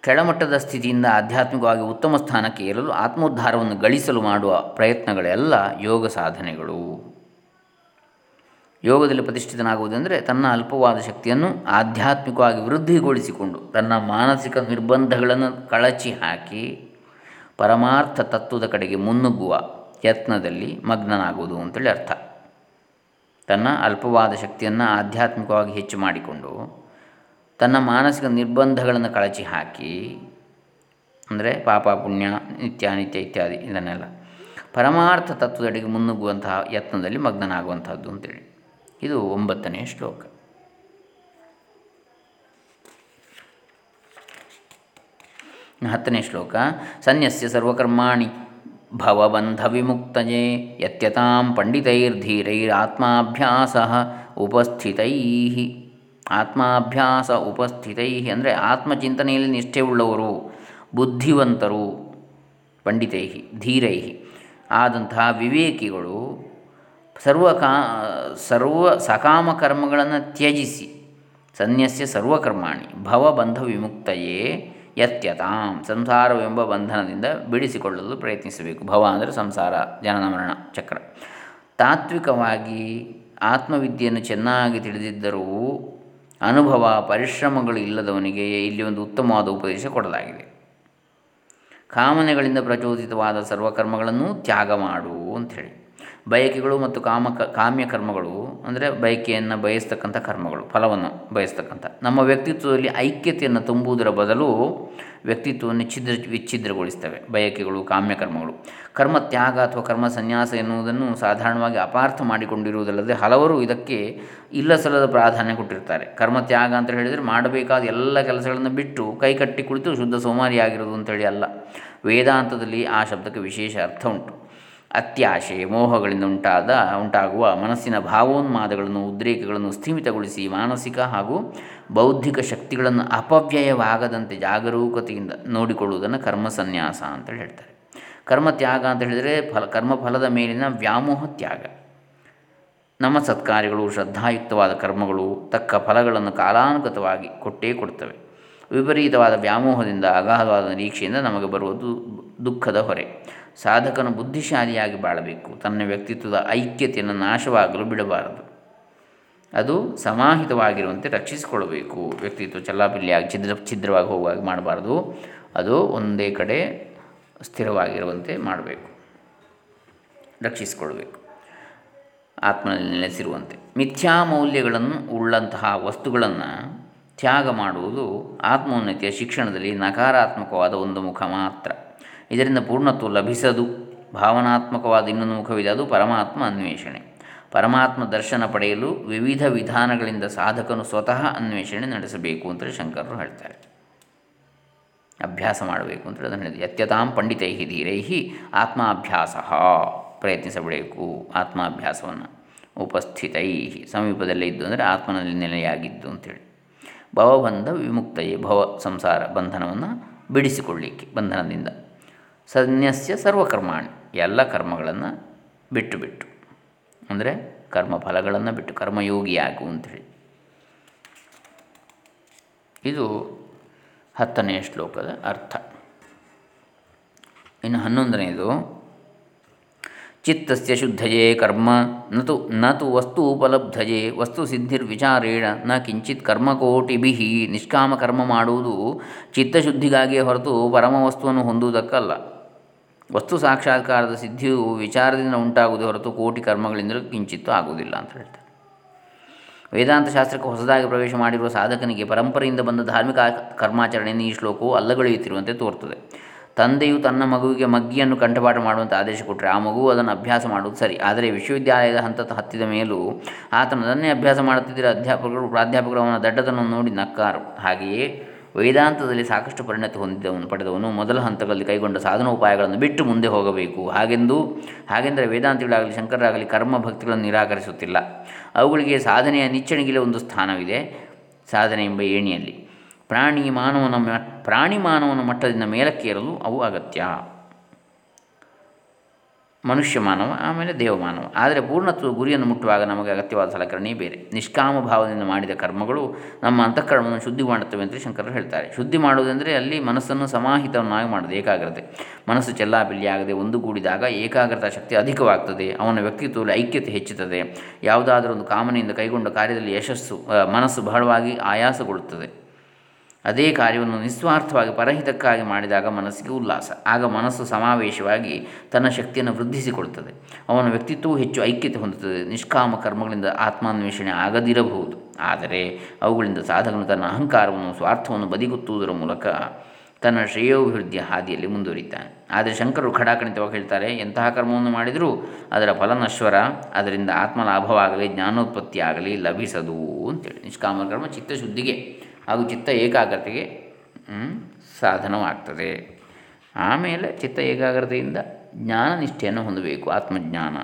ಕೆಳಮಟ್ಟದ ಸ್ಥಿತಿಯಿಂದ ಆಧ್ಯಾತ್ಮಿಕವಾಗಿ ಉತ್ತಮ ಸ್ಥಾನಕ್ಕೆ ಏರಲು ಆತ್ಮೋದ್ಧಾರವನ್ನು ಗಳಿಸಲು ಮಾಡುವ ಪ್ರಯತ್ನಗಳೆಲ್ಲ ಯೋಗ ಸಾಧನೆಗಳು. ಯೋಗದಲ್ಲಿ ಪ್ರತಿಷ್ಠಿತನಾಗುವುದೆಂದರೆ ತನ್ನ ಅಲ್ಪವಾದ ಶಕ್ತಿಯನ್ನು ಆಧ್ಯಾತ್ಮಿಕವಾಗಿ ವೃದ್ಧಿಗೊಳಿಸಿಕೊಂಡು ತನ್ನ ಮಾನಸಿಕ ನಿರ್ಬಂಧಗಳನ್ನು ಕಳಚಿ ಹಾಕಿ ಪರಮಾರ್ಥ ತತ್ವದ ಕಡೆಗೆ ಮುನ್ನುಗ್ಗುವ ಯತ್ನದಲ್ಲಿ ಮಗ್ನನಾಗುವುದು ಅಂತೇಳಿ ಅರ್ಥ. ತನ್ನ ಅಲ್ಪವಾದ ಶಕ್ತಿಯನ್ನು ಆಧ್ಯಾತ್ಮಿಕವಾಗಿ ಹೆಚ್ಚು ಮಾಡಿಕೊಂಡು ತನ್ನ ಮಾನಸಿಕ ನಿರ್ಬಂಧಗಳನ್ನು ಕಳಚಿ ಹಾಕಿ, ಅಂದರೆ ಪಾಪ, ಪುಣ್ಯ ನಿತ್ಯ ಅನಿತ್ಯ ಇತ್ಯಾದಿ ಇದನ್ನೆಲ್ಲ ಪರಮಾರ್ಥ ತತ್ವದಡೆಗೆ ಮುನ್ನುಗ್ಗುವಂತಹ ಯತ್ನದಲ್ಲಿ ಮಗ್ನನಾಗುವಂಥದ್ದು ಅಂತೇಳಿ. ಇದು ಒಂಬತ್ತನೇ ಶ್ಲೋಕ. ಹತ್ತನೇ ಶ್ಲೋಕ, ಸನ್ಯಸ್ಯ ಸರ್ವಕರ್ಮಾಣಿ ಭವಬಂಧ ವಿಮುಕ್ತಯೇ ಯತ್ಯತಾಂ ಪಂಡಿತೈರ್ಧೀರೈರಾತ್ಮಾಭ್ಯಾಸ ಉಪಸ್ಥಿತೈ. ಆತ್ಮಾಭ್ಯಾಸ ಉಪಸ್ಥಿತೈ ಅಂದರೆ ಆತ್ಮಚಿಂತನೆಯಲ್ಲಿ ನಿಷ್ಠೆಯುಳ್ಳವರು ಬುದ್ಧಿವಂತರು, ಪಂಡಿತೈ, ಧೀರೈ. ಆದಂತಹ ವಿವೇಕಿಗಳು ಸರ್ವ ಕಾ, ಸರ್ವ ಸಕಾಮ ಕರ್ಮಗಳನ್ನು ತ್ಯಜಿಸಿ, ಸನ್ಯಸ್ಯ ಸರ್ವಕರ್ಮಾಣಿ ಭವಬಂಧ ವಿಮುಕ್ತಯೇ ಯತ್ಯತಾಂ ಸಂಸಾರವೆಂಬ ಬಂಧನದಿಂದ ಬಿಡಿಸಿಕೊಳ್ಳಲು ಪ್ರಯತ್ನಿಸಬೇಕು. ಭವ ಅಂದರೆ ಸಂಸಾರ ಜನನ ಮರಣ ಚಕ್ರ. ತಾತ್ವಿಕವಾಗಿ ಆತ್ಮವಿದ್ಯೆಯನ್ನು ಚೆನ್ನಾಗಿ ತಿಳಿದಿದ್ದರೂ ಅನುಭವ, ಪರಿಶ್ರಮಗಳು ಇಲ್ಲದವನಿಗೆ ಇಲ್ಲಿ ಒಂದು ಉತ್ತಮವಾದ ಉಪದೇಶ ಕೊಡಲಾಗಿದೆ. ಕಾಮನೆಗಳಿಂದ ಪ್ರಚೋದಿತವಾದ ಸರ್ವಕರ್ಮಗಳನ್ನು ತ್ಯಾಗ ಮಾಡು ಅಂಥೇಳಿ. ಬಯಕೆಗಳು ಮತ್ತು ಕಾಮ ಕಾಮ್ಯ ಕರ್ಮಗಳು ಅಂದರೆ ಬಯಕೆಯನ್ನು ಬಯಸ್ತಕ್ಕಂಥ ಕರ್ಮಗಳು, ಫಲವನ್ನು ಬಯಸ್ತಕ್ಕಂಥ. ನಮ್ಮ ವ್ಯಕ್ತಿತ್ವದಲ್ಲಿ ಐಕ್ಯತೆಯನ್ನು ತುಂಬುವುದರ ಬದಲು ವ್ಯಕ್ತಿತ್ವವನ್ನು ಛಿದ್ರ, ವಿಚ್ಛಿದ್ರಗೊಳಿಸ್ತವೆ. ಬಯಕೆಗಳು, ಕಾಮ್ಯ ಕರ್ಮಗಳು. ಕರ್ಮ ತ್ಯಾಗ ಅಥವಾ ಕರ್ಮ ಸನ್ಯಾಸ ಎನ್ನುವುದನ್ನು ಸಾಧಾರಣವಾಗಿ ಅಪಾರ್ಥ ಮಾಡಿಕೊಂಡಿರುವುದಲ್ಲದೆ ಹಲವರು ಇದಕ್ಕೆ ಇಲ್ಲಸಲ್ಲದ ಪ್ರಾಧಾನ್ಯ ಕೊಟ್ಟಿರ್ತಾರೆ. ಕರ್ಮ ತ್ಯಾಗ ಅಂತ ಹೇಳಿದರೆ ಮಾಡಬೇಕಾದ ಎಲ್ಲ ಕೆಲಸಗಳನ್ನು ಬಿಟ್ಟು ಕೈಕಟ್ಟಿ ಕುಳಿತು ಶುದ್ಧ ಸೋಮಾರಿಯಾಗಿರೋದು ಅಂತೇಳಿ ಅಲ್ಲ. ವೇದಾಂತದಲ್ಲಿ ಆ ಶಬ್ದಕ್ಕೆ ವಿಶೇಷ ಅರ್ಥ ಉಂಟು. ಅತ್ಯಾಶೆ ಮೋಹಗಳಿಂದ ಉಂಟಾದ ಉಂಟಾಗುವ ಮನಸ್ಸಿನ ಭಾವೋನ್ಮಾದಗಳನ್ನು, ಉದ್ರೇಕಗಳನ್ನು ಸ್ಥೀಮಿತಗೊಳಿಸಿ ಮಾನಸಿಕ ಹಾಗೂ ಬೌದ್ಧಿಕ ಶಕ್ತಿಗಳನ್ನು ಅಪವ್ಯಯವಾಗದಂತೆ ಜಾಗರೂಕತೆಯಿಂದ ನೋಡಿಕೊಳ್ಳುವುದನ್ನು ಕರ್ಮಸನ್ಯಾಸ ಅಂತೇಳಿ ಹೇಳ್ತಾರೆ. ಕರ್ಮ ತ್ಯಾಗ ಅಂತ ಹೇಳಿದರೆ ಫಲ, ಕರ್ಮಫಲದ ಮೇಲಿನ ವ್ಯಾಮೋಹ ತ್ಯಾಗ. ನಮ್ಮ ಸತ್ಕಾರ್ಯಗಳು, ಶ್ರದ್ಧಾಯುಕ್ತವಾದ ಕರ್ಮಗಳು, ತಕ್ಕ ಫಲಗಳನ್ನು ಕಾಲಾನುಗತವಾಗಿ ಕೊಟ್ಟೇ ಕೊಡ್ತವೆ. ವಿಪರೀತವಾದ ವ್ಯಾಮೋಹದಿಂದ, ಅಗಾಧವಾದ ನಿರೀಕ್ಷೆಯಿಂದ ನಮಗೆ ಬರುವುದು ದುಃಖದ ಹೊರೆ. ಸಾಧಕನು ಬುದ್ಧಿಶಾಲಿಯಾಗಿ ಬಾಳಬೇಕು. ತನ್ನ ವ್ಯಕ್ತಿತ್ವದ ಐಕ್ಯತೆಯನ್ನು ನಾಶವಾಗಲು ಬಿಡಬಾರದು. ಅದು ಸಮಾಹಿತವಾಗಿರುವಂತೆ ರಕ್ಷಿಸಿಕೊಳ್ಳಬೇಕು. ವ್ಯಕ್ತಿತ್ವ ಚಲ್ಲಾಪಿಲ್ಲಿಯಾಗಿ ಛಿದ್ರ, ಛಿದ್ರವಾಗಿ ಹೋಗುವಾಗಿ ಮಾಡಬಾರ್ದು. ಅದು ಒಂದೇ ಕಡೆ ಸ್ಥಿರವಾಗಿರುವಂತೆ ಮಾಡಬೇಕು. ರಕ್ಷಿಸಿಕೊಳ್ಬೇಕು ಆತ್ಮನಲ್ಲಿ ನೆಲೆಸಿರುವಂತೆ. ಮಿಥ್ಯಾ ಮೌಲ್ಯಗಳನ್ನು, ಉಳ್ಳಂತಹ ವಸ್ತುಗಳನ್ನು ತ್ಯಾಗ ಮಾಡುವುದು ಆತ್ಮೋನ್ನತಿಯ ಶಿಕ್ಷಣದಲ್ಲಿ ನಕಾರಾತ್ಮಕವಾದ ಒಂದು ಮುಖ ಮಾತ್ರ. ಇದರಿಂದ ಪೂರ್ಣತ್ವ ಲಭಿಸದು. ಭಾವನಾತ್ಮಕವಾದ ಇನ್ನೊಂದು ಮುಖವಿದೆ. ಅದು ಪರಮಾತ್ಮ ಅನ್ವೇಷಣೆ. ಪರಮಾತ್ಮ ದರ್ಶನ ಪಡೆಯಲು ವಿವಿಧ ವಿಧಾನಗಳಿಂದ ಸಾಧಕನು ಸ್ವತಃ ಅನ್ವೇಷಣೆ ನಡೆಸಬೇಕು ಅಂತ ಶಂಕರರು ಹೇಳ್ತಾರೆ. ಅಭ್ಯಾಸ ಮಾಡಬೇಕು ಅಂತ ಅದನ್ನು ಹೇಳಿದೆ ಯತ್ಯತಾಂ ಪಂಡಿತೈ ಧೀರೈಹಿ ಆತ್ಮಾಭ್ಯಾಸ. ಪ್ರಯತ್ನಿಸಬೇಕು ಆತ್ಮಾಭ್ಯಾಸವನ್ನು. ಉಪಸ್ಥಿತೈ ಸಮೀಪದಲ್ಲೇ ಇದ್ದು ಅಂದರೆ ಆತ್ಮನಲ್ಲಿ ನೆಲೆಯಾಗಿದ್ದು ಅಂತೇಳಿ ಭವಬಂಧ ವಿಮುಕ್ತಯೇ ಭವ ಸಂಸಾರ ಬಂಧನವನ್ನು ಬಿಡಿಸಿಕೊಳ್ಳಿಕ್ಕೆ ಬಂಧನದಿಂದ. ಸನ್ಯಸ್ಯ ಸರ್ವಕರ್ಮಾಣಿ. ಎಲ್ಲ ಕರ್ಮಗಳನ್ನು ಬಿಟ್ಟು ಬಿಟ್ಟು. ಅಂದರೆ ಕರ್ಮಫಲಗಳನ್ನು ಬಿಟ್ಟು, ಕರ್ಮಯೋಗಿಯಾಗು ಅಂಥೇಳಿ ಇದು ಹತ್ತನೆಯ ಶ್ಲೋಕದ ಅರ್ಥ. ಇನ್ನು ಹನ್ನೊಂದನೆಯದು, ಚಿತ್ತಸ್ಯ ಶುದ್ಧಯೇ ಕರ್ಮ, ನತು ನತು ವಸ್ತು ಉಪಲಬ್ಧಯೇ, ವಸ್ತು ಸಿದ್ಧಿರ್ವಿಚಾರೇಣ, ನ ಕಿಂಚಿತ್ ಕರ್ಮಕೋಟಿಭಿ ನಿಷ್ಕಾಮ ಕರ್ಮ ಮಾಡುವುದು ಚಿತ್ತಶುದ್ಧಿಗಾಗಿಯೇ ಹೊರತು ಪರಮ ವಸ್ತುವನ್ನು ಹೊಂದುವುದಕ್ಕಲ್ಲ. ವಸ್ತು ಸಾಕ್ಷಾತ್ಕಾರದ ಸಿದ್ಧಿಯು ವಿಚಾರದಿಂದ ಉಂಟಾಗುವುದೇ ಹೊರತು ಕೋಟಿ ಕರ್ಮಗಳಿಂದಲೂ ಕಿಂಚಿತ್ತು ಆಗುವುದಿಲ್ಲ ಅಂತ ಹೇಳ್ತಾರೆ. ವೇದಾಂತ ಶಾಸ್ತ್ರಕ್ಕೆ ಹೊಸದಾಗಿ ಪ್ರವೇಶ ಮಾಡಿರುವ ಸಾಧಕನಿಗೆ ಪರಂಪರೆಯಿಂದ ಬಂದ ಧಾರ್ಮಿಕ ಕರ್ಮಾಚರಣೆಯನ್ನು ಈ ಶ್ಲೋಕವು ಅಲ್ಲಗಳೆಯುತ್ತಿರುವಂತೆ ತೋರ್ತದೆ. ತಂದೆಯು ತನ್ನ ಮಗುವಿಗೆ ಮಗ್ಗಿಯನ್ನು ಕಂಠಪಾಠ ಮಾಡುವಂಥ ಆದೇಶ ಕೊಟ್ಟರೆ ಆ ಮಗು ಅದನ್ನು ಅಭ್ಯಾಸ ಮಾಡುವುದು ಸರಿ. ಆದರೆ ವಿಶ್ವವಿದ್ಯಾಲಯದ ಹಂತ ಹತ್ತಿದ ಮೇಲೂ ಆತನದನ್ನೇ ಅಭ್ಯಾಸ ಮಾಡುತ್ತಿದ್ದರೆ ಅಧ್ಯಾಪಕರು ಪ್ರಾಧ್ಯಾಪಕರು ಅವನ ದಡ್ಡತನವನ್ನು ನೋಡಿ ನಕ್ಕಾರು. ಹಾಗೆಯೇ ವೇದಾಂತದಲ್ಲಿ ಸಾಕಷ್ಟು ಪರಿಣತಿ ಹೊಂದಿದವನು ಪಡೆದವನು ಮೊದಲ ಹಂತಗಳಲ್ಲಿ ಕೈಗೊಂಡ ಸಾಧನೋಪಾಯಗಳನ್ನು ಬಿಟ್ಟು ಮುಂದೆ ಹೋಗಬೇಕು. ಹಾಗೆಂದು, ಹಾಗೆಂದರೆ ವೇದಾಂತಿಗಳಾಗಲಿ ಶಂಕರರಾಗಲಿ ಕರ್ಮ ಭಕ್ತಿಗಳನ್ನು ನಿರಾಕರಿಸುತ್ತಿಲ್ಲ. ಅವುಗಳಿಗೆ ಸಾಧನೆಯ ನಿಚ್ಚಣಿಗೆಲೆ ಒಂದು ಸ್ಥಾನವಿದೆ. ಸಾಧನೆ ಎಂಬ ಏಣಿಯಲ್ಲಿ ಪ್ರಾಣಿ ಮಾನವನ ಪ್ರಾಣಿ ಮಾನವನ ಮಟ್ಟದಿಂದ ಮೇಲಕ್ಕೇರಲು ಅವು ಅಗತ್ಯ. ಮನುಷ್ಯ ಮಾನವ, ಆಮೇಲೆ ದೇವಮಾನವ ಆದರೆ ಪೂರ್ಣತ್ವ ಗುರಿಯನ್ನು ಮುಟ್ಟುವಾಗ ನಮಗೆ ಅಗತ್ಯವಾದ ಸಲಕರಣೆ ಬೇರೆ. ನಿಷ್ಕಾಮ ಭಾವದಿಂದ ಮಾಡಿದ ಕರ್ಮಗಳು ನಮ್ಮ ಅಂತಃಕರಣವನ್ನು ಶುದ್ಧಿ ಮಾಡುತ್ತವೆ ಅಂತ ಶಂಕರರು ಹೇಳ್ತಾರೆ. ಶುದ್ಧಿ ಮಾಡುವುದೆಂದರೆ ಅಲ್ಲಿ ಮನಸ್ಸನ್ನು ಸಮಾಹಿತವನ್ನಾಗಿ ಮಾಡೋದು ಏಕಾಗ್ರತೆ. ಮನಸ್ಸು ಚೆಲ್ಲಾಪಿಲ್ಲಿಯಾಗದೆ ಒಂದುಗೂಡಿದಾಗ ಏಕಾಗ್ರತಾ ಶಕ್ತಿ ಅಧಿಕವಾಗ್ತದೆ. ಅವನ ವ್ಯಕ್ತಿತ್ವದಲ್ಲಿ ಐಕ್ಯತೆ ಹೆಚ್ಚುತ್ತದೆ. ಯಾವುದಾದರೂ ಒಂದು ಕಾಮನೆಯಿಂದ ಕೈಗೊಂಡ ಕಾರ್ಯದಲ್ಲಿ ಯಶಸ್ಸು ಮನಸ್ಸು ಬಹಳವಾಗಿ ಆಯಾಸಗೊಳ್ಳುತ್ತದೆ. ಅದೇ ಕಾರ್ಯವನ್ನು ನಿಸ್ವಾರ್ಥವಾಗಿ ಪರಹಿತಕ್ಕಾಗಿ ಮಾಡಿದಾಗ ಮನಸ್ಸಿಗೆ ಉಲ್ಲಾಸ. ಆಗ ಮನಸ್ಸು ಸಮಾವೇಶವಾಗಿ ತನ್ನ ಶಕ್ತಿಯನ್ನು ವೃದ್ಧಿಸಿಕೊಳ್ಳುತ್ತದೆ ಅವನ ವ್ಯಕ್ತಿತ್ವವು ಹೆಚ್ಚು ಐಕ್ಯತೆ ಹೊಂದುತ್ತದೆ. ನಿಷ್ಕಾಮ ಕರ್ಮಗಳಿಂದ ಆತ್ಮಾನ್ವೇಷಣೆ ಆಗದಿರಬಹುದು. ಆದರೆ ಅವುಗಳಿಂದ ಸಾಧಕನು ತನ್ನ ಅಹಂಕಾರವನ್ನು, ಸ್ವಾರ್ಥವನ್ನು ಬದಿಗುತ್ತುವುದರ ಮೂಲಕ ತನ್ನ ಶ್ರೇಯೋಭಿವೃದ್ಧಿಯ ಹಾದಿಯಲ್ಲಿ ಮುಂದುವರಿತಾನೆ ಆದರೆ ಶಂಕರರು ಖಡಾಖಂಡಿತವಾಗಿ ಹೇಳ್ತಾರೆ, ಎಂತಹ ಕರ್ಮವನ್ನು ಮಾಡಿದರೂ ಅದರ ಫಲ ನಶ್ವರ ಅದರಿಂದ ಆತ್ಮಲಾಭವಾಗಲಿ ಜ್ಞಾನೋತ್ಪತ್ತಿ ಆಗಲಿ ಲಭಿಸದು ಅಂತೇಳಿ. ನಿಷ್ಕಾಮ ಕರ್ಮ ಚಿತ್ತಶುದ್ಧಿಗೆ. ಹಾಗೂ ಚಿತ್ತ ಏಕಾಗ್ರತೆಗೆ ಸಾಧನವಾಗ್ತದೆ. ಆಮೇಲೆ ಚಿತ್ತ ಏಕಾಗ್ರತೆಯಿಂದ ಜ್ಞಾನ ನಿಷ್ಠೆಯನ್ನು ಹೊಂದಬೇಕು, ಆತ್ಮಜ್ಞಾನ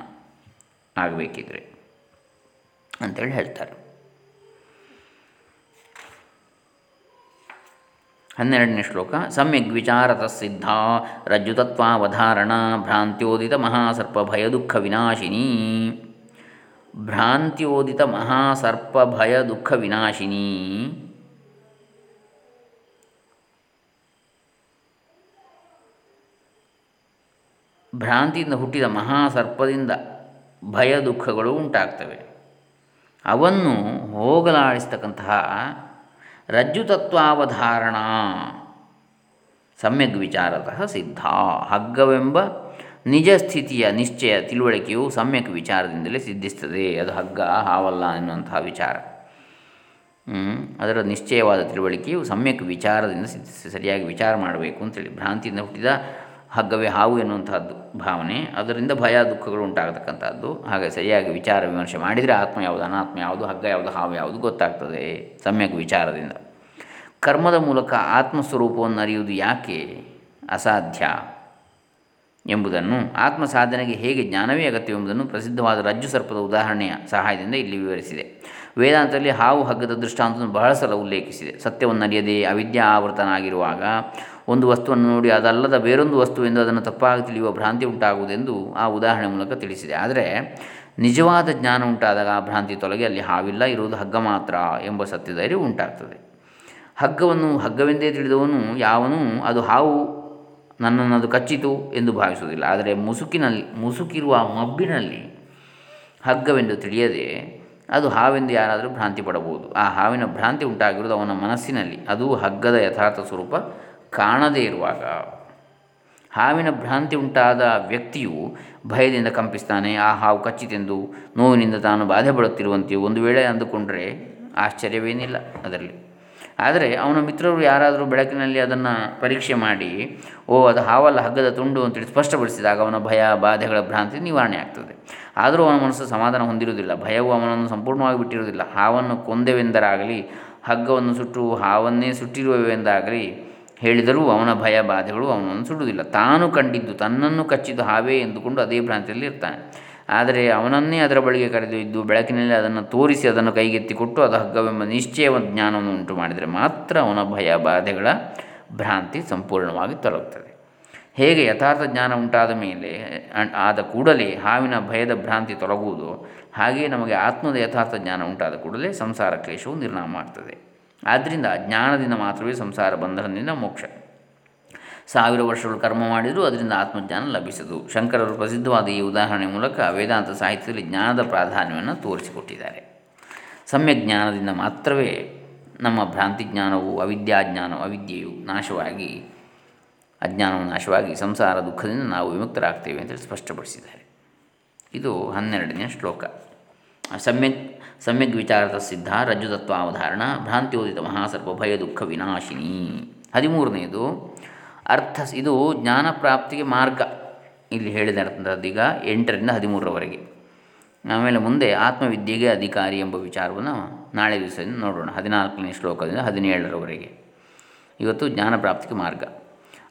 ಆಗಬೇಕಿದ್ರೆ ಅಂತೇಳಿ ಹೇಳ್ತಾರೆ. ಹನ್ನೆರಡನೇ ಶ್ಲೋಕ ಸಮ್ಯಗ್ ವಿಚಾರತ ಸಿದ್ಧ ರಜ್ಜುತತ್ವಾವಧಾರಣ ಭ್ರಾಂತ್ಯೋದಿತ ಮಹಾಸರ್ಪ ಭಯ ದುಃಖ ವಿನಾಶಿನಿ ಭ್ರಾಂತ್ಯೋದಿತ ಮಹಾಸರ್ಪ ಭಯ ದುಃಖ ವಿನಾಶಿನಿ ಭ್ರಾಂತಿಯಿಂದ ಹುಟ್ಟಿದ ಮಹಾಸರ್ಪದಿಂದ ಭಯ ದುಃಖಗಳು ಉಂಟಾಗ್ತವೆ. ಅವನ್ನು ಹೋಗಲಾಡಿಸ್ತಕ್ಕಂತಹ ರಜ್ಜುತತ್ವಾವಧಾರಣ ಸಮ್ಯಗ್ ವಿಚಾರತಃ ಸಿದ್ಧ. ಹಗ್ಗವೆಂಬ ನಿಜ ಸ್ಥಿತಿಯ ನಿಶ್ಚಯ ತಿಳುವಳಿಕೆಯು ಸಮ್ಯಕ್ ವಿಚಾರದಿಂದಲೇ ಸಿದ್ಧಿಸ್ತದೆ. ಅದು ಹಗ್ಗ, ಹಾವಲ್ಲ ಎನ್ನುವಂತಹ ವಿಚಾರ. ಅದರ ನಿಶ್ಚಯವಾದ ತಿಳುವಳಿಕೆಯು ಸಮ್ಯಕ್ ವಿಚಾರದಿಂದ ಸಿದ್ಧಿಸ್ತದೆ ಸರಿಯಾಗಿ ವಿಚಾರ ಮಾಡಬೇಕು ಅಂತೇಳಿ ಭ್ರಾಂತಿಯಿಂದ ಹುಟ್ಟಿದ ಹಗ್ಗವೇ ಹಾವು ಎನ್ನುವಂಥದ್ದು ಭಾವನೆ. ಅದರಿಂದ ಭಯ, ದುಃಖಗಳು ಉಂಟಾಗತಕ್ಕಂಥದ್ದು ಹಾಗೆ ಸರಿಯಾಗಿ ವಿಚಾರ ವಿಮರ್ಶೆ ಮಾಡಿದರೆ ಆತ್ಮ ಯಾವುದು, ಅನಾತ್ಮ ಯಾವುದು, ಹಗ್ಗ ಯಾವುದು, ಹಾವು ಯಾವುದು ಗೊತ್ತಾಗ್ತದೆ ಸಮ್ಯಕ್ ವಿಚಾರದಿಂದ. ಕರ್ಮದ ಮೂಲಕ ಆತ್ಮಸ್ವರೂಪವನ್ನು ಅರಿಯುವುದು ಯಾಕೆ ಅಸಾಧ್ಯ ಎಂಬುದನ್ನು, ಆತ್ಮ ಸಾಧನೆಗೆ ಹೇಗೆ ಜ್ಞಾನವೇ ಅಗತ್ಯ ಎಂಬುದನ್ನು ಪ್ರಸಿದ್ಧವಾದ ರಜ್ಜು ಸರ್ಪದ ಉದಾಹರಣೆಯ ಸಹಾಯದಿಂದ ಇಲ್ಲಿ ವಿವರಿಸಿದೆ. ವೇದಾಂತದಲ್ಲಿ ಹಾವು ಹಗ್ಗದ ದೃಷ್ಟಾಂತವನ್ನು ಬಹಳ ಸಲ ಉಲ್ಲೇಖಿಸಿದೆ. ಸತ್ಯವನ್ನು ಅರಿಯದೆ ಅವಿದ್ಯಾ ಆವೃತನಾಗಿರುವಾಗ ಒಂದು ವಸ್ತುವನ್ನು ನೋಡಿ ಅದಲ್ಲದ ಬೇರೊಂದು ವಸ್ತು ಎಂದು ಅದನ್ನು ತಪ್ಪಾಗಿ ತಿಳಿಯುವ ಭ್ರಾಂತಿ ಉಂಟಾಗುವುದೆಂದು ಆ ಉದಾಹರಣೆ ಮೂಲಕ ತಿಳಿಸಿದೆ. ಆದರೆ ನಿಜವಾದ ಜ್ಞಾನ ಉಂಟಾದಾಗ ಆ ಭ್ರಾಂತಿ ತೊಲಗಿ ಅಲ್ಲಿ ಹಾವಿಲ್ಲ, ಇರುವುದು ಹಗ್ಗ ಮಾತ್ರ ಎಂಬ ಸತ್ಯಧೈರ್ಯ ಉಂಟಾಗ್ತದೆ. ಹಗ್ಗವನ್ನು, ಹಗ್ಗವೆಂದೇ ತಿಳಿದವನು ಯಾವನು, ಅದು ಹಾವು ನನ್ನನ್ನು ಅದು ಕಚ್ಚಿತು ಎಂದು ಭಾವಿಸುವುದಿಲ್ಲ. ಆದರೆ ಮುಸುಕಿನಲ್ಲಿ, ಮುಸುಕಿರುವ ಮಬ್ಬಿನಲ್ಲಿ ಹಗ್ಗವೆಂದು ತಿಳಿಯದೆ ಅದು ಹಾವೆಂದು ಯಾರಾದರೂ ಭ್ರಾಂತಿ ಪಡಬಹುದು. ಆ ಹಾವಿನ ಭ್ರಾಂತಿ ಉಂಟಾಗಿರುವುದು ಅವನ ಮನಸ್ಸಿನಲ್ಲಿ. ಅದು ಹಗ್ಗದ ಯಥಾರ್ಥ ಸ್ವರೂಪ ಕಾಣದೇ ಇರುವಾಗ ಹಾವಿನ ಭ್ರಾಂತಿ ಉಂಟಾದ ವ್ಯಕ್ತಿಯು ಭಯದಿಂದ ಕಂಪಿಸ್ತಾನೆ, ಆ ಹಾವು ಕಚ್ಚಿತೆಂದು ನೋವಿನಿಂದ ತಾನು ಬಾಧೆ ಪಡುತ್ತಿರುವಂತೆಯೂ ಒಂದು ವೇಳೆ ಅಂದುಕೊಂಡರೆ ಆಶ್ಚರ್ಯವೇನಿಲ್ಲ ಅದರಲ್ಲಿ. ಆದರೆ ಅವನ ಮಿತ್ರರು ಯಾರಾದರೂ ಬೆಳಕಿನಲ್ಲಿ ಅದನ್ನು ಪರೀಕ್ಷೆ ಮಾಡಿ, ಓ, ಅದು ಹಾವಲ್ಲ, ಹಗ್ಗದ ತುಂಡು ಅಂತೇಳಿ ಸ್ಪಷ್ಟಪಡಿಸಿದಾಗ ಅವನ ಭಯ, ಬಾಧೆಗಳ ಭ್ರಾಂತಿ ನಿವಾರಣೆ ಆಗ್ತದೆ. ಆದರೂ ಅವನ ಮನಸ್ಸು ಸಮಾಧಾನ ಹೊಂದಿರುವುದಿಲ್ಲ. ಭಯವು ಅವನನ್ನು ಸಂಪೂರ್ಣವಾಗಿ ಬಿಟ್ಟಿರುವುದಿಲ್ಲ. ಹಾವನ್ನು ಕೊಂದೆವೆಂದರಾಗಲಿ, ಹಗ್ಗವನ್ನು ಸುಟ್ಟು ಹಾವನ್ನೇ ಸುಟ್ಟಿರುವೆವೆಂದಾಗಲಿ ಹೇಳಿದರೂ ಅವನ ಭಯ, ಬಾಧೆಗಳು ಅವನನ್ನು ಸುಡುವುದಿಲ್ಲ. ತಾನು ಕಂಡಿದ್ದು, ತನ್ನನ್ನು ಕಚ್ಚಿದ್ದು ಹಾವೇ ಎಂದುಕೊಂಡು ಅದೇ ಭ್ರಾಂತಿಯಲ್ಲಿ ಇರ್ತಾನೆ. ಆದರೆ ಅವನನ್ನೇ ಅದರ ಬಳಿಗೆ ಕರೆದೊಯ್ದು ಬೆಳಕಿನಲ್ಲಿ ಅದನ್ನು ತೋರಿಸಿ ಅದನ್ನು ಕೈಗೆತ್ತಿಕೊಟ್ಟು ಅದು ಹಗ್ಗವೆಂಬ ನಿಶ್ಚಯ ಜ್ಞಾನವನ್ನು ಉಂಟು ಮಾಡಿದರೆ ಮಾತ್ರ ಅವನ ಭಯ, ಬಾಧೆಗಳ ಭ್ರಾಂತಿ ಸಂಪೂರ್ಣವಾಗಿ ತೊಲಗುತ್ತದೆ. ಹೇಗೆ ಯಥಾರ್ಥ ಜ್ಞಾನ ಉಂಟಾದ ಮೇಲೆ ಆದ ಕೂಡಲೇ ಹಾವಿನ ಭಯದ ಭ್ರಾಂತಿ ತೊಲಗುವುದು, ಹಾಗೆಯೇ ನಮಗೆ ಆತ್ಮದ ಯಥಾರ್ಥ ಜ್ಞಾನ ಉಂಟಾದ ಕೂಡಲೇ ಸಂಸಾರ ಕ್ಲೇಶವು ನಿರ್ನಾಮ ಮಾಡ್ತದೆ. ಆದ್ದರಿಂದ ಜ್ಞಾನದಿಂದ ಮಾತ್ರವೇ ಸಂಸಾರ ಬಂಧನದಿಂದ ಮೋಕ್ಷ. ಸಾವಿರ ವರ್ಷಗಳು ಕರ್ಮ ಮಾಡಿದರೂ ಅದರಿಂದ ಆತ್ಮಜ್ಞಾನ ಲಭಿಸದು. ಶಂಕರರು ಪ್ರಸಿದ್ಧವಾದ ಈ ಉದಾಹರಣೆ ಮೂಲಕ ವೇದಾಂತ ಸಾಹಿತ್ಯದಲ್ಲಿ ಜ್ಞಾನದ ಪ್ರಾಧಾನ್ಯವನ್ನು ತೋರಿಸಿಕೊಟ್ಟಿದ್ದಾರೆ. ಸಮ್ಯಕ್ ಜ್ಞಾನದಿಂದ ಮಾತ್ರವೇ ನಮ್ಮ ಭ್ರಾಂತಿ ಜ್ಞಾನವು ಅವಿದ್ಯಾಜ್ಞಾನವು ಅವಿದ್ಯೆಯು ನಾಶವಾಗಿ, ಅಜ್ಞಾನವು ನಾಶವಾಗಿ ಸಂಸಾರ ದುಃಖದಿಂದ ನಾವು ವಿಮುಕ್ತರಾಗ್ತೇವೆ ಅಂತೇಳಿ ಸ್ಪಷ್ಟಪಡಿಸಿದ್ದಾರೆ. ಇದು ಹನ್ನೆರಡನೇ ಶ್ಲೋಕ. ಸಮ್ಯಕ್ ಸಮ್ಯಕ್ ವಿಚಾರದ ಸಿದ್ಧ ರಜ್ಜುತತ್ವಾವಧಾರಣ ಭ್ರಾಂತ್ಯೋದಿತ ಮಹಾಸರ್ಪ, ಭಯ ದುಃಖ ವಿನಾಶಿನಿ. ಹದಿಮೂರನೆಯದು, ಅರ್ಥ ಇದು ಜ್ಞಾನ ಪ್ರಾಪ್ತಿಗೆ ಮಾರ್ಗ. ಇಲ್ಲಿ ಈಗ ಎಂಟರಿಂದ ಹದಿಮೂರರವರೆಗೆ. ಆಮೇಲೆ ಮುಂದೆ ಆತ್ಮವಿದ್ಯೆಗೆ ಅಧಿಕಾರಿ ಎಂಬ ವಿಚಾರವನ್ನು ನಾಳೆ ದಿವಸದಿಂದ ನೋಡೋಣ. ಹದಿನಾಲ್ಕನೇ ಶ್ಲೋಕದಿಂದ ಹದಿನೇಳರವರೆಗೆ. ಇವತ್ತು ಜ್ಞಾನ ಪ್ರಾಪ್ತಿಗೆ ಮಾರ್ಗ.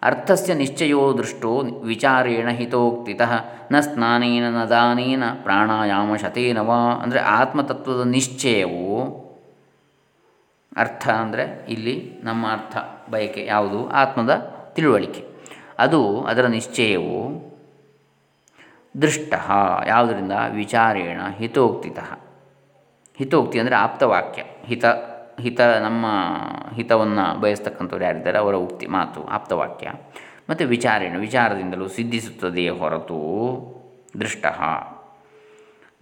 ಅರ್ಥಸ್ಯ ನಿಶ್ಚಯೋ ದೃಷ್ಟೋ ವಿಚಾರೇಣ ಹಿತೋಕ್ತಿತಃ ನ ಸ್ನಾನೇನ ನ ದಾನೇನ ಪ್ರಾಣಾಯಾಮ ಶತೇನ ವಾ ಅಂದರೆ ಆತ್ಮತತ್ವದ ನಿಶ್ಚಯವು ಅರ್ಥ ಅಂದರೆ ಇಲ್ಲಿ ನಮ್ಮ ಅರ್ಥ ಬಯಕೆ ಯಾವುದು? ಆತ್ಮದ ತಿಳುವಳಿಕೆ. ಅದು ಅದರ ನಿಶ್ಚಯವು ದೃಷ್ಟ. ಯಾವುದರಿಂದ? ವಿಚಾರೇಣ ಹಿತೋಕ್ತಿತಃ. ಹಿತೋಕ್ತಿ ಅಂದರೆ ಆಪ್ತವಾಕ್ಯ. ಹಿತ ಹಿತ, ನಮ್ಮ ಹಿತವನ್ನು ಬಯಸ್ತಕ್ಕಂಥವ್ರು ಯಾರಿದ್ದಾರೆ ಅವರ ಉಕ್ತಿ, ಮಾತು, ಆಪ್ತವಾಕ್ಯ. ಮತ್ತು ವಿಚಾರೇಣ, ವಿಚಾರದಿಂದಲೂ ಸಿದ್ಧಿಸುತ್ತದೆಯೇ ಹೊರತು ದೃಷ್ಟ.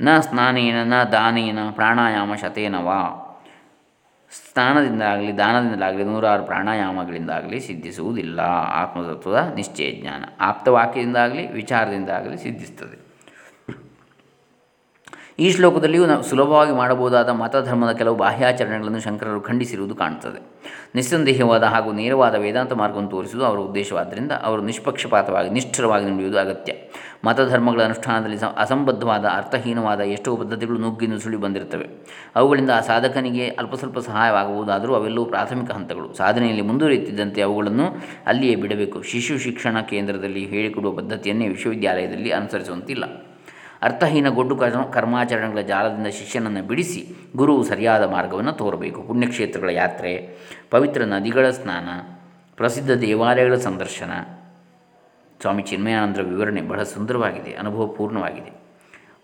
ನ ಸ್ನಾನೇನ, ನ ದಾನೇನ, ಪ್ರಾಣಾಯಾಮ ಶತೇನವಾ ಸ್ನಾನದಿಂದಾಗಲಿ ದಾನದಿಂದಲಾಗಲಿ, ನೂರಾರು ಪ್ರಾಣಾಯಾಮಗಳಿಂದಾಗಲಿ ಸಿದ್ಧಿಸುವುದಿಲ್ಲ. ಆತ್ಮತತ್ವದ ನಿಶ್ಚಯ ಜ್ಞಾನ. ಆಪ್ತವಾಕ್ಯದಿಂದಾಗಲಿ, ವಿಚಾರದಿಂದಾಗಲಿ ಸಿದ್ಧಿಸ್ತದೆ. ಈ ಶ್ಲೋಕದಲ್ಲಿಯೂ ನಾವು ಸುಲಭವಾಗಿ ಮಾಡಬಹುದಾದ ಮತಧರ್ಮದ ಕೆಲವು ಬಾಹ್ಯಾಚರಣೆಗಳನ್ನು ಶಂಕರರು ಖಂಡಿಸಿರುವುದು ಕಾಣುತ್ತದೆ ನಿಸ್ಸಂದೇಹವಾದ ಹಾಗೂ ನೇರವಾದ ವೇದಾಂತ ಮಾರ್ಗವನ್ನು ತೋರಿಸುವುದು ಅವರ ಉದ್ದೇಶವಾದ್ದರಿಂದ ಅವರು ನಿಷ್ಪಕ್ಷಪಾತವಾಗಿ, ನಿಷ್ಠರವಾಗಿ ನುಡಿಯುವುದು ಅಗತ್ಯ. ಮತಧರ್ಮಗಳ ಅನುಷ್ಠಾನದಲ್ಲಿ ಅಸಂಬದ್ಧವಾದ, ಅರ್ಥಹೀನವಾದ ಎಷ್ಟೋ ಪದ್ಧತಿಗಳು ನುಗ್ಗಿ ನುಸುಳಿ ಬಂದಿರುತ್ತವೆ. ಅವುಗಳಿಂದ ಆ ಸಾಧಕನಿಗೆ ಅಲ್ಪ ಸ್ವಲ್ಪ ಸಹಾಯವಾಗಬಹುದಾದರೂ ಅವೆಲ್ಲವೂ ಪ್ರಾಥಮಿಕ ಹಂತಗಳು. ಸಾಧನೆಯಲ್ಲಿ ಮುಂದುವರಿಯುತ್ತಿದ್ದಂತೆ ಅವುಗಳನ್ನು ಅಲ್ಲಿಯೇ ಬಿಡಬೇಕು. ಶಿಶು ಶಿಕ್ಷಣ ಕೇಂದ್ರದಲ್ಲಿ ಹೇಳಿಕೊಡುವ ಪದ್ಧತಿಯನ್ನೇ ವಿಶ್ವವಿದ್ಯಾಲಯದಲ್ಲಿ ಅನುಸರಿಸುವಂತಿಲ್ಲ. ಅರ್ಥಹೀನ ಗೊಡ್ಡು ಕರ್ಮಾಚರಣೆಗಳ ಜಾಲದಿಂದ ಶಿಷ್ಯನನ್ನು ಬಿಡಿಸಿ ಗುರುವು ಸರಿಯಾದ ಮಾರ್ಗವನ್ನು ತೋರಬೇಕು. ಪುಣ್ಯಕ್ಷೇತ್ರಗಳ ಯಾತ್ರೆ, ಪವಿತ್ರ ನದಿಗಳ ಸ್ನಾನ, ಪ್ರಸಿದ್ಧ ದೇವಾಲಯಗಳ ಸಂದರ್ಶನ. ಸ್ವಾಮಿ ಚಿನ್ಮಯಾನಂದರ ವಿವರಣೆ ಬಹಳ ಸುಂದರವಾಗಿದೆ ಅನುಭವಪೂರ್ಣವಾಗಿದೆ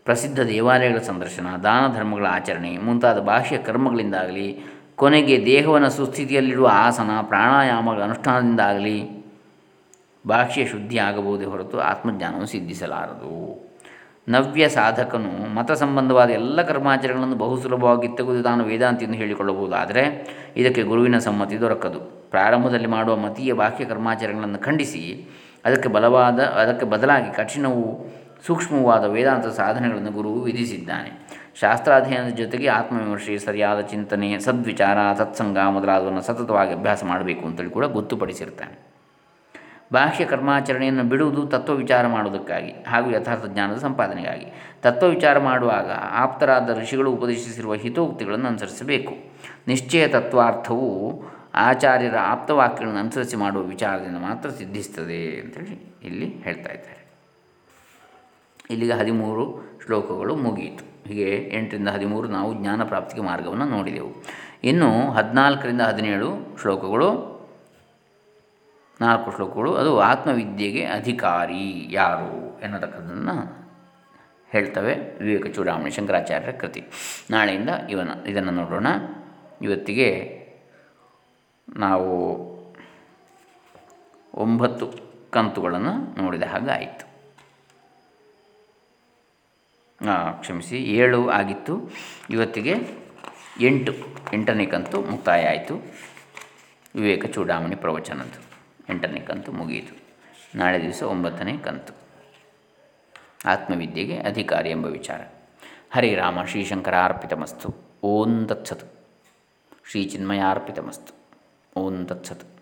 ಪ್ರಸಿದ್ಧ ದೇವಾಲಯಗಳ ಸಂದರ್ಶನ, ದಾನ ಧರ್ಮಗಳ ಆಚರಣೆ, ಮುಂತಾದ ಬಾಹ್ಯ ಕರ್ಮಗಳಿಂದಾಗಲಿ, ಕೊನೆಗೆ ದೇಹವನ್ನು ಸುಸ್ಥಿತಿಯಲ್ಲಿರುವ ಆಸನ, ಪ್ರಾಣಾಯಾಮಗಳ ಅನುಷ್ಠಾನದಿಂದಾಗಲಿ ಬಾಹ್ಯ ಶುದ್ಧಿ ಆಗಬಹುದೇ ಹೊರತು ಆತ್ಮಜ್ಞಾನವು ಸಿದ್ಧಿಸಲಾರದು. ನವ್ಯ ಸಾಧಕನು, ಮತ ಸಂಬಂಧವಾದ ಎಲ್ಲ ಕರ್ಮಾಚರಣೆಗಳನ್ನು ಬಹು ಸುಲಭವಾಗಿ ತೆಗೆದು ತಾನು ವೇದಾಂತಿ ಎಂದು ಹೇಳಿಕೊಳ್ಳಬಹುದು ಇದಕ್ಕೆ ಗುರುವಿನ ಸಮ್ಮತಿ ದೊರಕದು. ಪ್ರಾರಂಭದಲ್ಲಿ ಮಾಡುವ ಮತೀಯ ಬಾಹ್ಯ ಕರ್ಮಾಚರಣೆಗಳನ್ನು ಖಂಡಿಸಿ, ಅದಕ್ಕೆ ಬಲವಾದ, ಅದಕ್ಕೆ ಬದಲಾಗಿ ಕಠಿಣವೂ ಸೂಕ್ಷ್ಮವಾದ ವೇದಾಂತ ಸಾಧನೆಗಳನ್ನು ಗುರುವು ವಿಧಿಸಿದ್ದಾನೆ. ಶಾಸ್ತ್ರಾಧ್ಯಯನದ ಜೊತೆಗೆ ಆತ್ಮವಿಮರ್ಶೆ ಸರಿಯಾದ ಚಿಂತನೆ, ಸದ್ವಿಚಾರ, ಸತ್ಸಂಗ ಮೊದಲಾದವನ್ನು ಸತತವಾಗಿ ಅಭ್ಯಾಸ ಮಾಡಬೇಕು ಅಂತೇಳಿ ಕೂಡ ಗೊತ್ತುಪಡಿಸಿರ್ತಾನೆ. ಬಾಹ್ಯ ಕರ್ಮಾಚರಣೆಯನ್ನು ಬಿಡುವುದು ತತ್ವ ವಿಚಾರ ಮಾಡುವುದಕ್ಕಾಗಿ ಹಾಗೂ ಯಥಾರ್ಥ ಜ್ಞಾನದ ಸಂಪಾದನೆಗಾಗಿ. ತತ್ವ ವಿಚಾರ ಮಾಡುವಾಗ ಆಪ್ತರಾದ ಋಷಿಗಳು ಉಪದೇಶಿಸಿರುವ ಹಿತೋಕ್ತಿಗಳನ್ನು ಅನುಸರಿಸಬೇಕು. ನಿಶ್ಚಯ ತತ್ವಾರ್ಥವು ಆಚಾರ್ಯರ ಆಪ್ತವಾಕ್ಯಗಳನ್ನು ಅನುಸರಿಸಿ ಮಾಡುವ ವಿಚಾರದಿಂದ ಮಾತ್ರ ಸಿದ್ಧಿಸ್ತದೆ ಅಂತೇಳಿ ಇಲ್ಲಿ ಹೇಳ್ತಾ ಇದ್ದಾರೆ. ಇಲ್ಲಿಗೆ ಹದಿಮೂರು ಶ್ಲೋಕಗಳು ಮುಗಿಯಿತು. ಹೀಗೆ ಎಂಟರಿಂದ ಹದಿಮೂರು ನಾವು ಜ್ಞಾನ ಪ್ರಾಪ್ತಿಗೆ ಮಾರ್ಗವನ್ನು ನೋಡಿದೆವು. ಇನ್ನು ಹದಿನಾಲ್ಕರಿಂದ ಹದಿನೇಳು ಶ್ಲೋಕಗಳು ನಾಲ್ಕು ಶ್ಲೋಕಗಳು, ಅದು ಆತ್ಮವಿದ್ಯೆಗೆ ಅಧಿಕಾರಿ ಯಾರು ಎನ್ನತಕ್ಕದ್ದನ್ನು ಹೇಳ್ತವೆ ವಿವೇಕ ಚೂಡಾಮಣಿ ಶಂಕರಾಚಾರ್ಯರ ಕೃತಿ. ನಾಳೆಯಿಂದ ಇವನ, ಇದನ್ನು ನೋಡೋಣ. ಇವತ್ತಿಗೆ ನಾವು ಒಂಬತ್ತು ಕಂತುಗಳನ್ನು ನೋಡಿದ ಹಾಗೆ ಆಯಿತು. ಕ್ಷಮಿಸಿ, ಏಳು ಆಗಿತ್ತು. ಇವತ್ತಿಗೆ ಎಂಟು, ಎಂಟನೇ ಕಂತು ಮುಕ್ತಾಯ ಆಯಿತು. ವಿವೇಕ ಚೂಡಾಮಣಿ ಪ್ರವಚನದ್ದು. ಎಂಟನೇ ಕಂತು ಮುಗಿಯಿತು. ನಾಳೆ ದಿವಸ ಒಂಬತ್ತನೇ ಕಂತು. ಆತ್ಮವಿದ್ಯೆಗೆ ಅಧಿಕಾರಿ ಎಂಬ ವಿಚಾರ. ಹರಿರಾಮ ಮಸ್ತು ಓಂ ತತ್ಸತ್. ಶ್ರೀಚಿನ್ಮಯಾರ್ಪಿತಮಸ್ತು ಓಂ ತತ್ಸತ್.